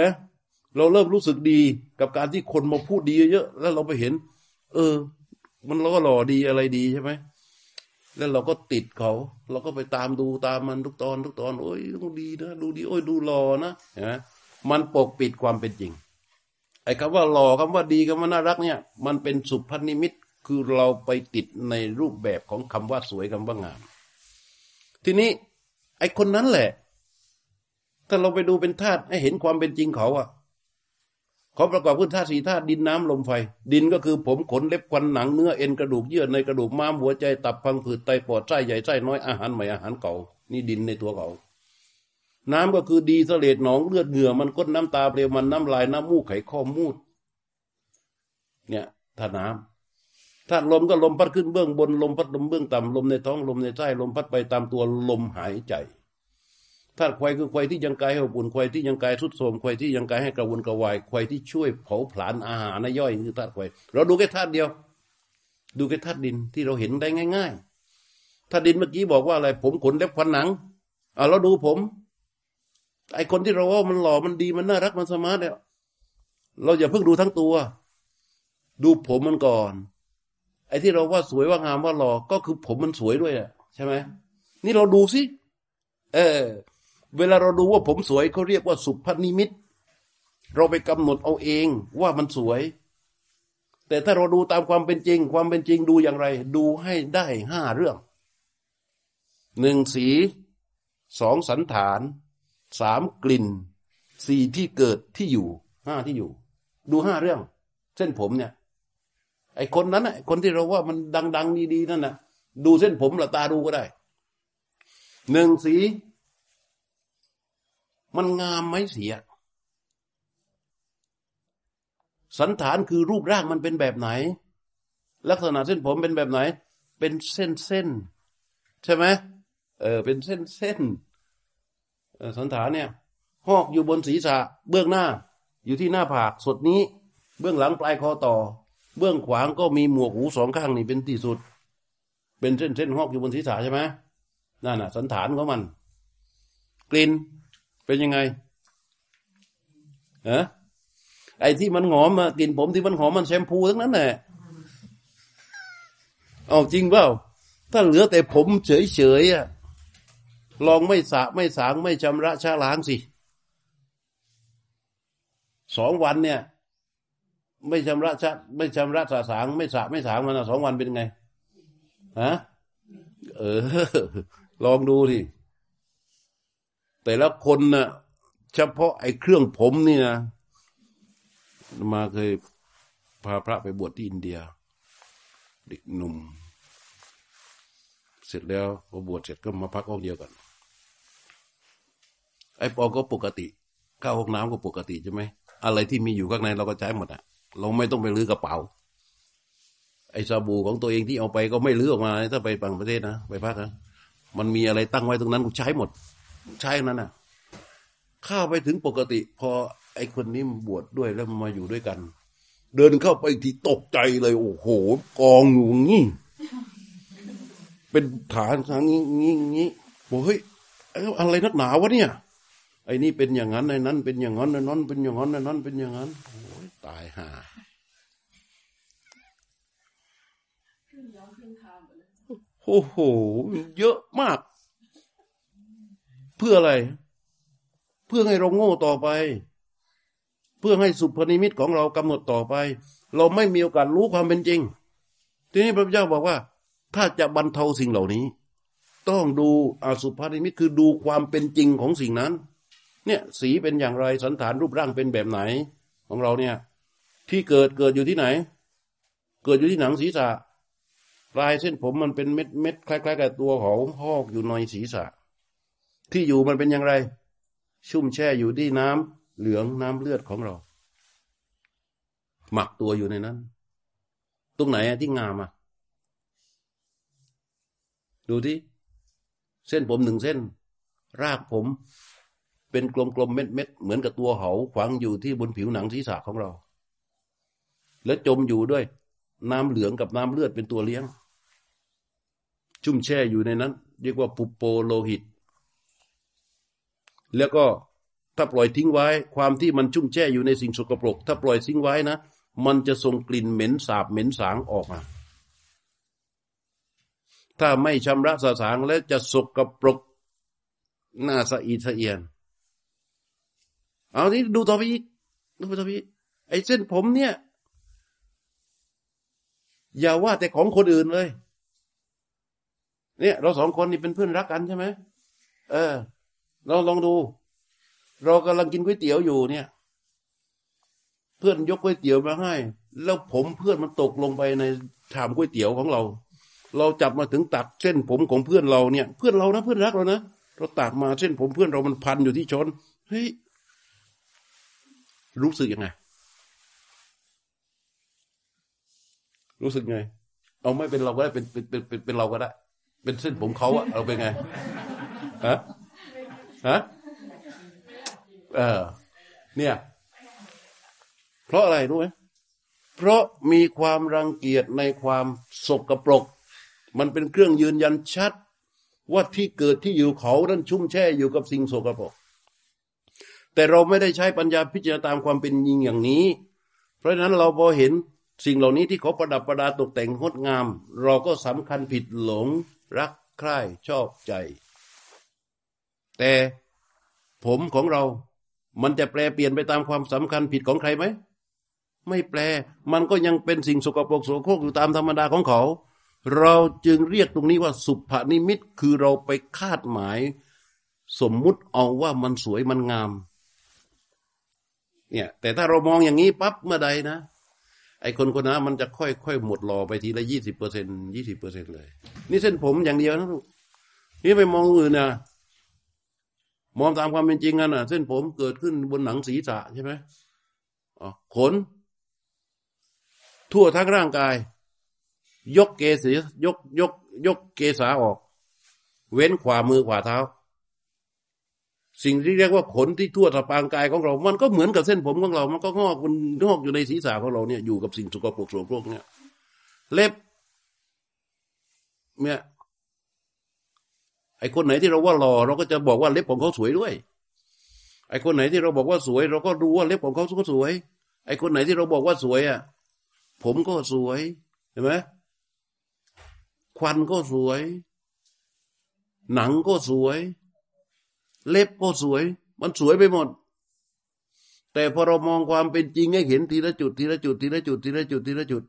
เราเริ่มรู้สึกดีกับการที่คนมาพูดดีเยอะๆแล้วเราไปเห็น เออ มันเราก็หล่อดีอะไรดีใช่ไหมแล้วเราก็ติดเขา เราก็ไปตามดูตามมันทุกตอน ทุกตอน โอ้ยดูดีนะดูดี โอ้ยดูหล่อนะเห็นไหมมันปกปิดความเป็นจริง ไอ้คำว่าหล่อคำว่าดีคำว่าน่ารักเนี่ย มันเป็นสุพนิมิตคือเราไปติดในรูปแบบของคำว่าสวยคำว่างาม ทีนี้ ไอ้คนนั้นแหละ ถ้าเราไปดูเป็นธาตุให้เห็นความเป็นจริงเขาอะ เขาประกอบขึ้นธาตุสี่ธาตุดินน้ำลมไฟ ดินก็คือผมขนเล็บควันหนังเนื้อเอ็นกระดูกเยื่อในกระดูกม้ามหัวใจตับพังผืดไตปอดไส้ใหญ่ไส้น้อยอาหารใหม่อาหารเก่า นี่ดินในตัวเขาน้ำก็คือดีเสลดหนองเลือดเหงื่อมันก้นน้ำตาเปลวมันน้ำลายน้ำมูกไขข้อมูด เนี่ยธาตุน้ำธาตุลมก็ลมพัดขึ้นเบื้องบนลมพัดลมเบื้องต่ำลมในท้องลมในไส้ลมพัดไปตามตัวลมหายใจ ธาตุควายคือควายที่ยังกายให้อบอุ่นควายที่ยังกายสุดโทมควายที่ยังกายให้กระวนกระวายควายที่ช่วยเผาผลาญอาหารในย่อยคือธาตุควายเราดูแค่ธาตุเดียว ดูแค่ธาตุดินที่เราเห็นได้ง่าย ๆธาตุดินเมื่อกี้บอกว่าอะไร ผมขนเล็บขนหนังอ่าเราดูผม ไอคนที่เราว่ามันหล่อมันดีมันน่ารักมันสมาร์ทเนี่ยเราอย่าเพิ่งดูทั้งตัว ดูผมมันก่อน ไอ้ที่เราว่าสวยว่างามว่าหล่อก็คือผมมันสวยด้วยอะใช่ไหมนี่เราดูสิเออ เวลาเราดูว่าผมสวยเขาเรียกว่าสุภนิมิต เราไปกำหนดเอาเองว่ามันสวย แต่ถ้าเราดูตามความเป็นจริง ความเป็นจริงดูอย่างไร ดูให้ได้ห้าเรื่องหนึ่งสีสองสันฐานสามกลิ่นสี่ที่เกิดที่อยู่ห้าที่อยู่ ดูห้าเรื่อง เส้นผมเนี่ย ไอคนนั้นไอคนที่เราว่ามันดัง ๆ ดีๆนั่นนะดูเส้นผมหลับตาดูก็ได้หนึ่งสี มันงามไหมเสีย สันฐานคือรูปร่างมันเป็นแบบไหน ลักษณะเส้นผมเป็นแบบไหน เป็นเส้นเส้นใช่ไหมเออเป็นเส้นเส้นสันฐานเนี่ยหอกอยู่บนศีรษะเบื้องหน้า อยู่ที่หน้าผากสดนี้ เบื้องหลังปลายคอต่อ เบื้องขวางก็มีหมวกหูสองข้างนี่เป็นที่สุด เป็นเส้นเส้นหอกอยู่บนศีรษะใช่ไหมนั่นน่ะ สันฐานของมัน กลิ่น เป็นยังไงฮะไอ้ที่มันหอมอะกลิ่นผมที่มันหอมมันแชมพูทั้งนั้นแหละเอาจริงเปล่า ถ้าเหลือแต่ผมเฉยๆอะลองไม่สระไม่สางไม่ชำระชาล้างสิสองวันเนี่ย ไม่ชำระชะไม่ชำระสาสาง ไม่สระไม่สางมันสองวันเป็นไงฮะเออ ลองดูสิ แต่ละคนนะ่ะเฉพาะไอ้เครื่องผมนี่นะมาเคยพาพระไปบวชที่อินเดีย เด็กหนุ่ม เสร็จแล้วพอบวชเสร็จก็มาพักห้องเดียวกัน ไอ้ปอก็ปกติเข้าห้องน้ำก็ปกติใช่ไหมอะไรที่มีอยู่ข้างในเราก็ใช้หมดอะเราไม่ต้องไปลื้อกระเป๋า ไอ้สบู่ของตัวเองที่เอาไปก็ไม่ลื้อออกมา ถ้าไปต่างประเทศนะไปพักนะมันมีอะไรตั้งไว้ตรงนั้นกูใช้หมด ใช้นั้นน่ะ เข้าไปถึงปกติ พอไอ้คนนี้บวชดด้วยแล้วมาอยู่ด้วยกัน เดินเข้าไปที่ตกใจเลย โอ้โห กองอยู่งี้ เป็นฐานทางนี้งี้งี้บอกเฮ้ยอะไรนักหนาวะเนี่ย ไอ้นี่เป็นอย่างนั้นไอ้นั้น เป็นอย่างนั้นไอ้นั้นเป็นอย่างนั้นไอ้นั้นเป็นอย่างนั้นโอ้ยตายห่าโอ้โห เยอะมาก เพื่ออะไร เพื่อให้เราโง่ต่อไป เพื่อให้สุภนิมิตของเรากำหนดต่อไป เราไม่มีโอกาสรู้ความเป็นจริง ทีนี้พระพุทธเจ้าบอกว่า ถ้าจะบรรเทาสิ่งเหล่านี้ ต้องดูอสุภนิมิตคือดูความเป็นจริงของสิ่งนั้น เนี่ยสีเป็นอย่างไรสันฐานรูปร่างเป็นแบบไหนของเราเนี่ย ที่เกิดเกิดอยู่ที่ไหน เกิดอยู่ที่หนังศีรษะปลายเส้นผมมันเป็นเม็ดเม็ดคล้ายๆกับตัวเขาหอกอยู่ในศีรษะ ที่อยู่มันเป็นอย่างไร ชุ่มแช่อยู่ที่น้ำเหลืองน้ำเลือดของเรา หมักตัวอยู่ในนั้น ตรงไหนที่งามอะดูที่เส้นผมหนึ่งเส้น รากผม เป็นกลมๆเม็ดๆเหมือนกับตัวเหาขวางอยู่ที่บนผิวหนังศีรษะของเรา และจมอยู่ด้วย น้ำเหลืองกับน้ำเลือดเป็นตัวเลี้ยง ชุ่มแช่อยู่ในนั้น เรียกว่าปุปโปโลหิต แล้วก็ถ้าปล่อยทิ้งไว้ ความที่มันชุ่มแช่อยู่ในสิ่งสกปรก ถ้าปล่อยทิ้งไว้นะ มันจะส่งกลิ่นเหม็นสาบเหม็นสางออกมา ถ้าไม่ชำระสาสางและจะสกปรกหน้าสะอีสะเอียน เอาที่ดูต่อไปอีกดูต่อไปอีกไอ้เส้นผมเนี่ย อย่าว่าแต่ของคนอื่นเลย เนี่ย เราสองคนนี่เป็นเพื่อนรักกันใช่ไหมเออ เราลองดู เรากำลังกินก๋วยเตี๋ยวอยู่เนี่ย เพื่อนยกก๋วยเตี๋ยวมาให้ แล้วผมเพื่อนมันตกลงไปในถามก๋วยเตี๋ยวของเรา เราจับมาถึงตัดเส้นผมของเพื่อนเราเนี่ย เพื่อนเรานะเพื่อนรักเรานะเราตัดมาเส้นผมเพื่อนเรามันพันอยู่ที่ชนเฮ้ยรู้สึกยังไง รู้สึกไง เอาไม่เป็นเราก็ได้เป็นเป็นเป็นเป็นเป็นเราก็ได้ เป็นเส้นผมเขาอะเราเป็นไงฮะ ฮะเออ เนี่ย เพราะอะไรรู้ไหมเพราะมีความรังเกียจในความสกรปรก มันเป็นเครื่องยืนยันชัด ว่าที่เกิดที่อยู่เขานั้นชุ่มแช่อยู่กับสิ่งสกรปรก แต่เราไม่ได้ใช้ปัญญาพิจารณาตามความเป็นจริงอย่างนี้ เพราะฉะนั้นเราพอเห็นสิ่งเหล่านี้ที่เขาประดับประดาตกแต่งงดงาม เราก็สำคัญผิดหลงรักใคร่ชอบใจ แต่ผมของเรา มันจะแปลเปลี่ยนไปตามความสำคัญผิดของใครไหม ไม่แปล มันก็ยังเป็นสิ่งสกปรกโสโครกอยู่ตามธรรมดาของเขา เราจึงเรียกตรงนี้ว่าสุภนิมิตคือเราไปคาดหมาย สมมุติเอาว่ามันสวยมันงาม เนี่ย แต่ถ้าเรามองอย่างนี้ปั๊บเมื่อใดนะไอ้คนคนนั้นมันจะค่อยค่อยหมดรอไปทีละยี่สิบเปอร์เซ็นยี่สิบเปอร์เซ็นเลย นี่เส้นผมอย่างเดียวนะลูกนี่ไปมองอื่นนะ มองตามความเป็นจริงกันนะเส้นผมเกิดขึ้นบนหนังศีรษะใช่ไหมอ๋อขน ทั่วทั้งร่างกาย ยกเกศียกยก ยกเกษาออก เว้นขวามือขวาเท้า สิ่งที่เรียกว่าขนที่ทั่วสะพางกายของเรา มันก็เหมือนกับเส้นผมของเรา มันก็งอกมันงอกอยู่ในศีรษะของเราเนี่ยอยู่กับสิ่งสกปรกโสโครกเนี่ย เล็บเนี่ย ไอ้คนไหนที่เราว่าหล่อเราก็จะบอกว่าเล็บของเขาสวยด้วย ไอ้คนไหนที่เราบอกว่าสวย เราก็รู้ว่าเล็บของเขาก็สวย ไอ้คนไหนที่เราบอกว่าสวยอะ ผมก็สวยเห็นไหมควันก็สวย หนังก็สวย เล็บก็สวย มันสวยไปหมด แต่พอเรามองความเป็นจริงให้เห็นทีละจุดทีละจุดทีละจุดทีละจุดทีละจุด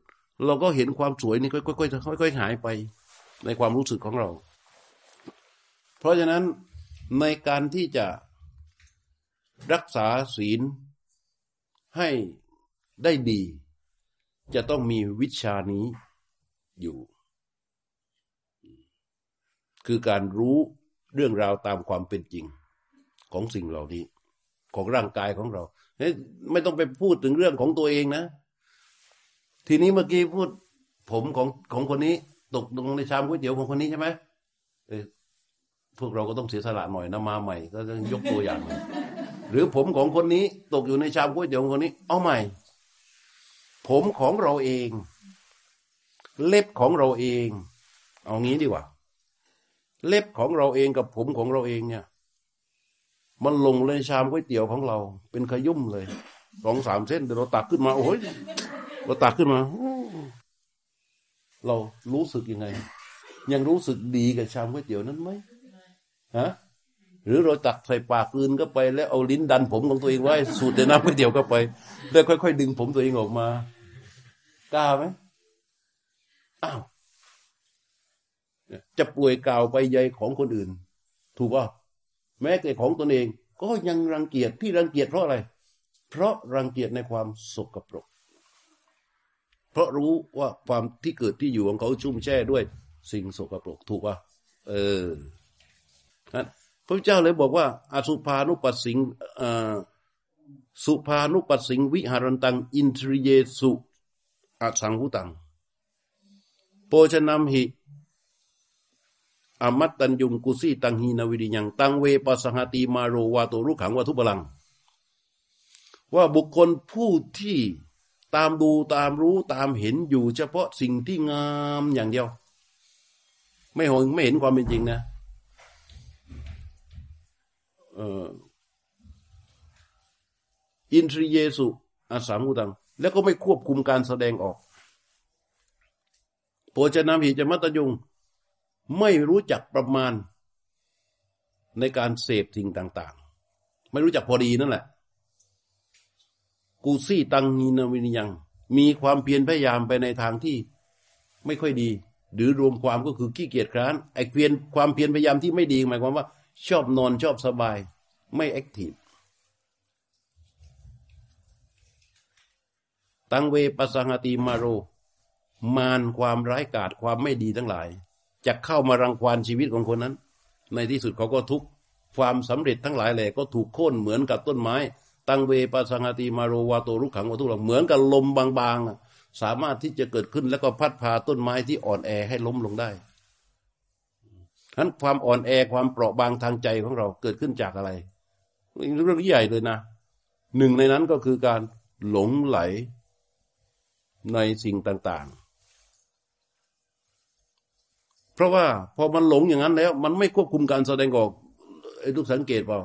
เราก็เห็นความสวยนี่ค่อยๆค่อยๆหายไปในความรู้สึกของเรา เพราะฉะนั้นในการที่จะรักษาศีลให้ได้ดี จะต้องมีวิชานี้อยู่ คือการรู้เรื่องราวตามความเป็นจริงของสิ่งเหล่านี้ ของร่างกายของเรา ไม่ต้องไปพูดถึงเรื่องของตัวเองนะ ทีนี้เมื่อกี้พูดผมของของคนนี้ ตกลงในชามก๋วยเตี๋ยวของคนนี้ใช่ไหม พวกเราก็ต้องเสียสละหน่อยนะมาใหม่ ก็ต้องยกตัวอย่าง หรือผมของคนนี้ตกอยู่ในชามก๋วยเตี๋ยวคนนี้ เอาใหม่ ผมของเราเอง เล็บของเราเอง เอางี้ดีกว่า เล็บของเราเองกับผมของเราเองเนี่ย มันลงเลยชามก๋วยเตี๋ยวของเรา เป็นขยุ่มเลยสองสามเส้นเดี๋ยวเราตักขึ้นมา โอ้ยเราตักขึ้นมาเรารู้สึกยังไง ยังรู้สึกดีกับชามก๋วยเตี๋ยวนั้นไหม ฮะหรือเราตักใส่ปากลืนก็ไปแล้วเอาลิ้นดันผมของตัวเองไว้ สูดในน้ำก๋วยเตี๋ยวก็ไป แล้วค่อยๆดึงผมตัวเองออกมากล้าไหมอ้าวจะป่วยกล่าวไปใยของคนอื่น ถูกป่ะแม้แต่ของตนเอง ก็ยังรังเกียจที่รังเกียจเพราะอะไร เพราะรังเกียจในความสกปรก เพราะรู้ว่าความที่เกิดที่อยู่ของเขาชุ่มแช่ด้วย สิ่งสกปรก ถูกป่ะเออ พระเจ้าเลยบอกว่า อสุภานุปัสสิงสุภานุปัสสิงวิหารันตัง อินทริเยสุอสังหุตัง โปชนามหิอมัตตัญยุงกุสีตังหีนวิริยัง ตังเวปัสหติมาโรวาโตรุขังวัตุบลัง ว่าบุคคลผู้ที่ตามดูตามรู้ตามเห็นอยู่เฉพาะสิ่งที่งามอย่างเดียว ไม่ห็นไม่เห็นความเป็นจริงนะ อินทรีเยสุอาสามุตัง แล้วก็ไม่ควบคุมการแสดงออกโภชนาหิจมัตยุง ไม่รู้จักประมาณในการเสพสิ่งต่าง ๆ ไม่รู้จักพอดีนั่นแหละ กูซี่ตังนีนาวินยัง มีความเพียรพยายามไปในทางที่ไม่ค่อยดี หรือรวมความก็คือขี้เกียจคร้านไอ้เพียรความเพียรพยายามที่ไม่ดีหมายความว่า ชอบนอนชอบสบาย ไม่แอคทีฟตังเวปสังติมาโร มานความร้ายกาจความไม่ดีทั้งหลาย จะเข้ามารังควานชีวิตของคนนั้น ในที่สุดเขาก็ทุกข์ความสำเร็จทั้งหลายแหล่ก็ถูกโค่นเหมือนกับต้นไม้ ตังเวปสังติมาโรวาโตรุขังวัตุลังเหมือนกับลมบางๆสามารถที่จะเกิดขึ้นแล้วก็พัดพาต้นไม้ที่อ่อนแอให้ล้มลงได้ นั้นความอ่อนแอความเปราะบางทางใจของเราเกิดขึ้นจากอะไรเรื่องใหญ่เลยนะหนึ่งในนั้นก็คือการหลงไหลในสิ่งต่าง ๆ เพราะว่าพอมันหลงอย่างนั้นแล้ว มันไม่ควบคุมการแสดงออกไอ้ทุกสังเกตเปล่า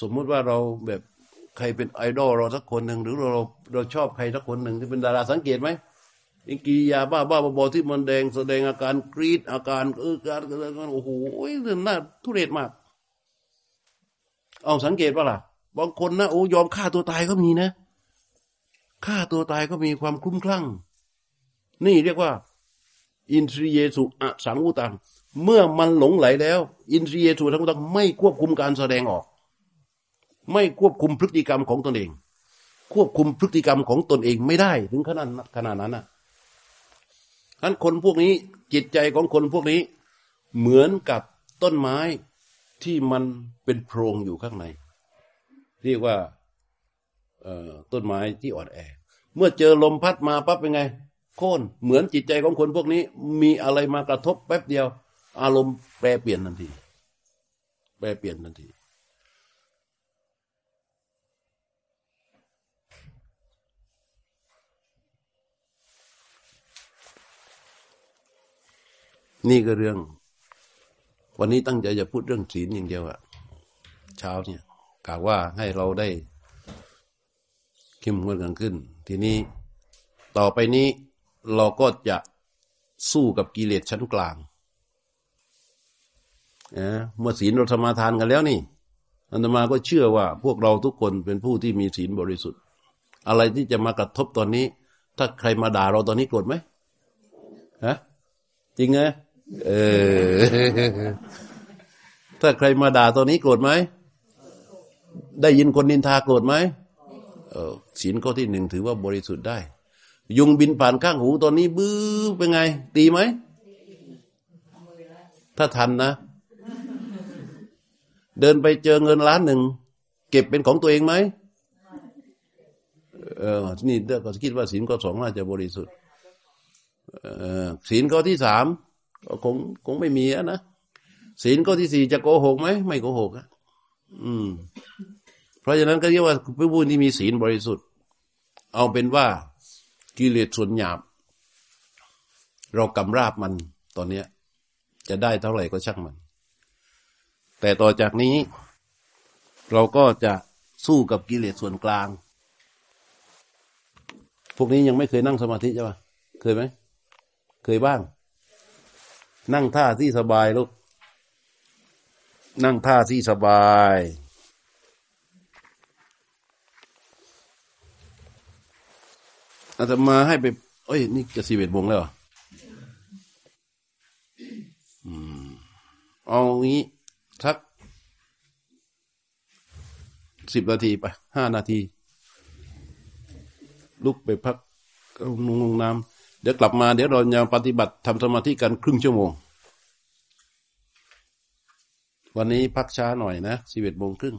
สมมุติว่าเราแบบใครเป็นไอดอลเราสักคนหนึ่งหรือเราเราชอบใครสักคนหนึ่งที่เป็นดาราสังเกตไหม อิกิยาบ้าบ้าบอที่มันแดงแสดงอาการกรีดอาการเออการโอ้โหเรื่องน่าทุเรศมาก เอาสังเกตว่าล่ะ บางคนนะโอ้ยอมฆ่าตัวตายก็มีนะฆ่าตัวตายก็มีความคุ้มคลั่ง นี่เรียกว่า อินทรีเยสุอสังวุตัง เมื่อมันหลงไหลแล้ว อินทรีเยสุสังวุตังไม่ควบคุมการแสดงออก ไม่ควบคุมพฤติกรรมของตนเอง ควบคุมพฤติกรรมของตนเองไม่ได้ถึงขนาดขนาดนั้นนะฉะ นั้นคนพวกนี้จิตใจของคนพวกนี้ เหมือนกับต้นไม้ที่มันเป็นโพรงอยู่ข้างใน เรียกว่าต้นไม้ที่อ่อนแอ เมื่อเจอลมพัดมาปั๊บเป็นไง โค่นเหมือนจิตใจของคนพวกนี้ มีอะไรมากระทบแป๊บเดียว อารมณ์แปรเปลี่ยนทันที แปรเปลี่ยนทันที นี่ก็เรื่อง วันนี้ตั้งใจจะพูดเรื่องศีลอย่างเดียวอะเช้าเนี่ยกล่าวว่าให้เราได้เข้มงวดกันขึ้น ทีนี้ต่อไปนี้เราก็จะสู้กับกิเลสชั้นกลางเมื่อศีลเราสมาทานกันแล้วนี่อันมาก็เชื่อว่าพวกเราทุกคนเป็นผู้ที่มีศีลบริสุทธิ์ อะไรที่จะมากระทบตอนนี้ ถ้าใครมาด่าเราตอนนี้โกรธไหมฮะจริงไง เออ ถ้าใครมาด่าตอนนี้โกรธไหม ได้ยินคนนินทาโกรธไหมเออศีลข้อที่หนึ่งถือว่าบริสุทธิ์ได้ ยุงบินผ่านข้างหูตอนนี้บื้อเป็นไง ตีไหม ถ้าทันนะ เดินไปเจอเงินล้านหนึ่ง เก็บเป็นของตัวเองไหมเออนี่เด็กก็คิดว่าศีลข้อสองน่าจะบริสุทธิ์ศีลข้อที่สาม ก็คงคงไม่มีอะนะศีลข้อที่สี่จะโกหกไหมไม่โกหกอะอืม เพราะฉะนั้นก็เรียกว่าผู้บุญที่มีศีลบริสุทธิ์ เอาเป็นว่ากิเลสส่วนหยาบ เรากำราบมันตอนเนี้ย จะได้เท่าไหร่ก็ช่างมัน แต่ต่อจากนี้ เราก็จะสู้กับกิเลสส่วนกลาง พวกนี้ยังไม่เคยนั่งสมาธิใช่ปะเคยไหม เคยบ้าง นั่งท่าที่สบายลูก นั่งท่าที่สบาย อาตมาให้ไป เอ้ย นี่จะสี่เอ็ดโมงแล้วอืม เอางี้สักสิบนาทีไปห้านาที ลุกไปพักลงน้ำ เดี๋ยวกลับมาเดี๋ยวเราจะปฏิบัติทำสมาธิกันครึ่งชั่วโมง วันนี้พักช้าหน่อยนะสิบเอ็ดโมงครึ่ง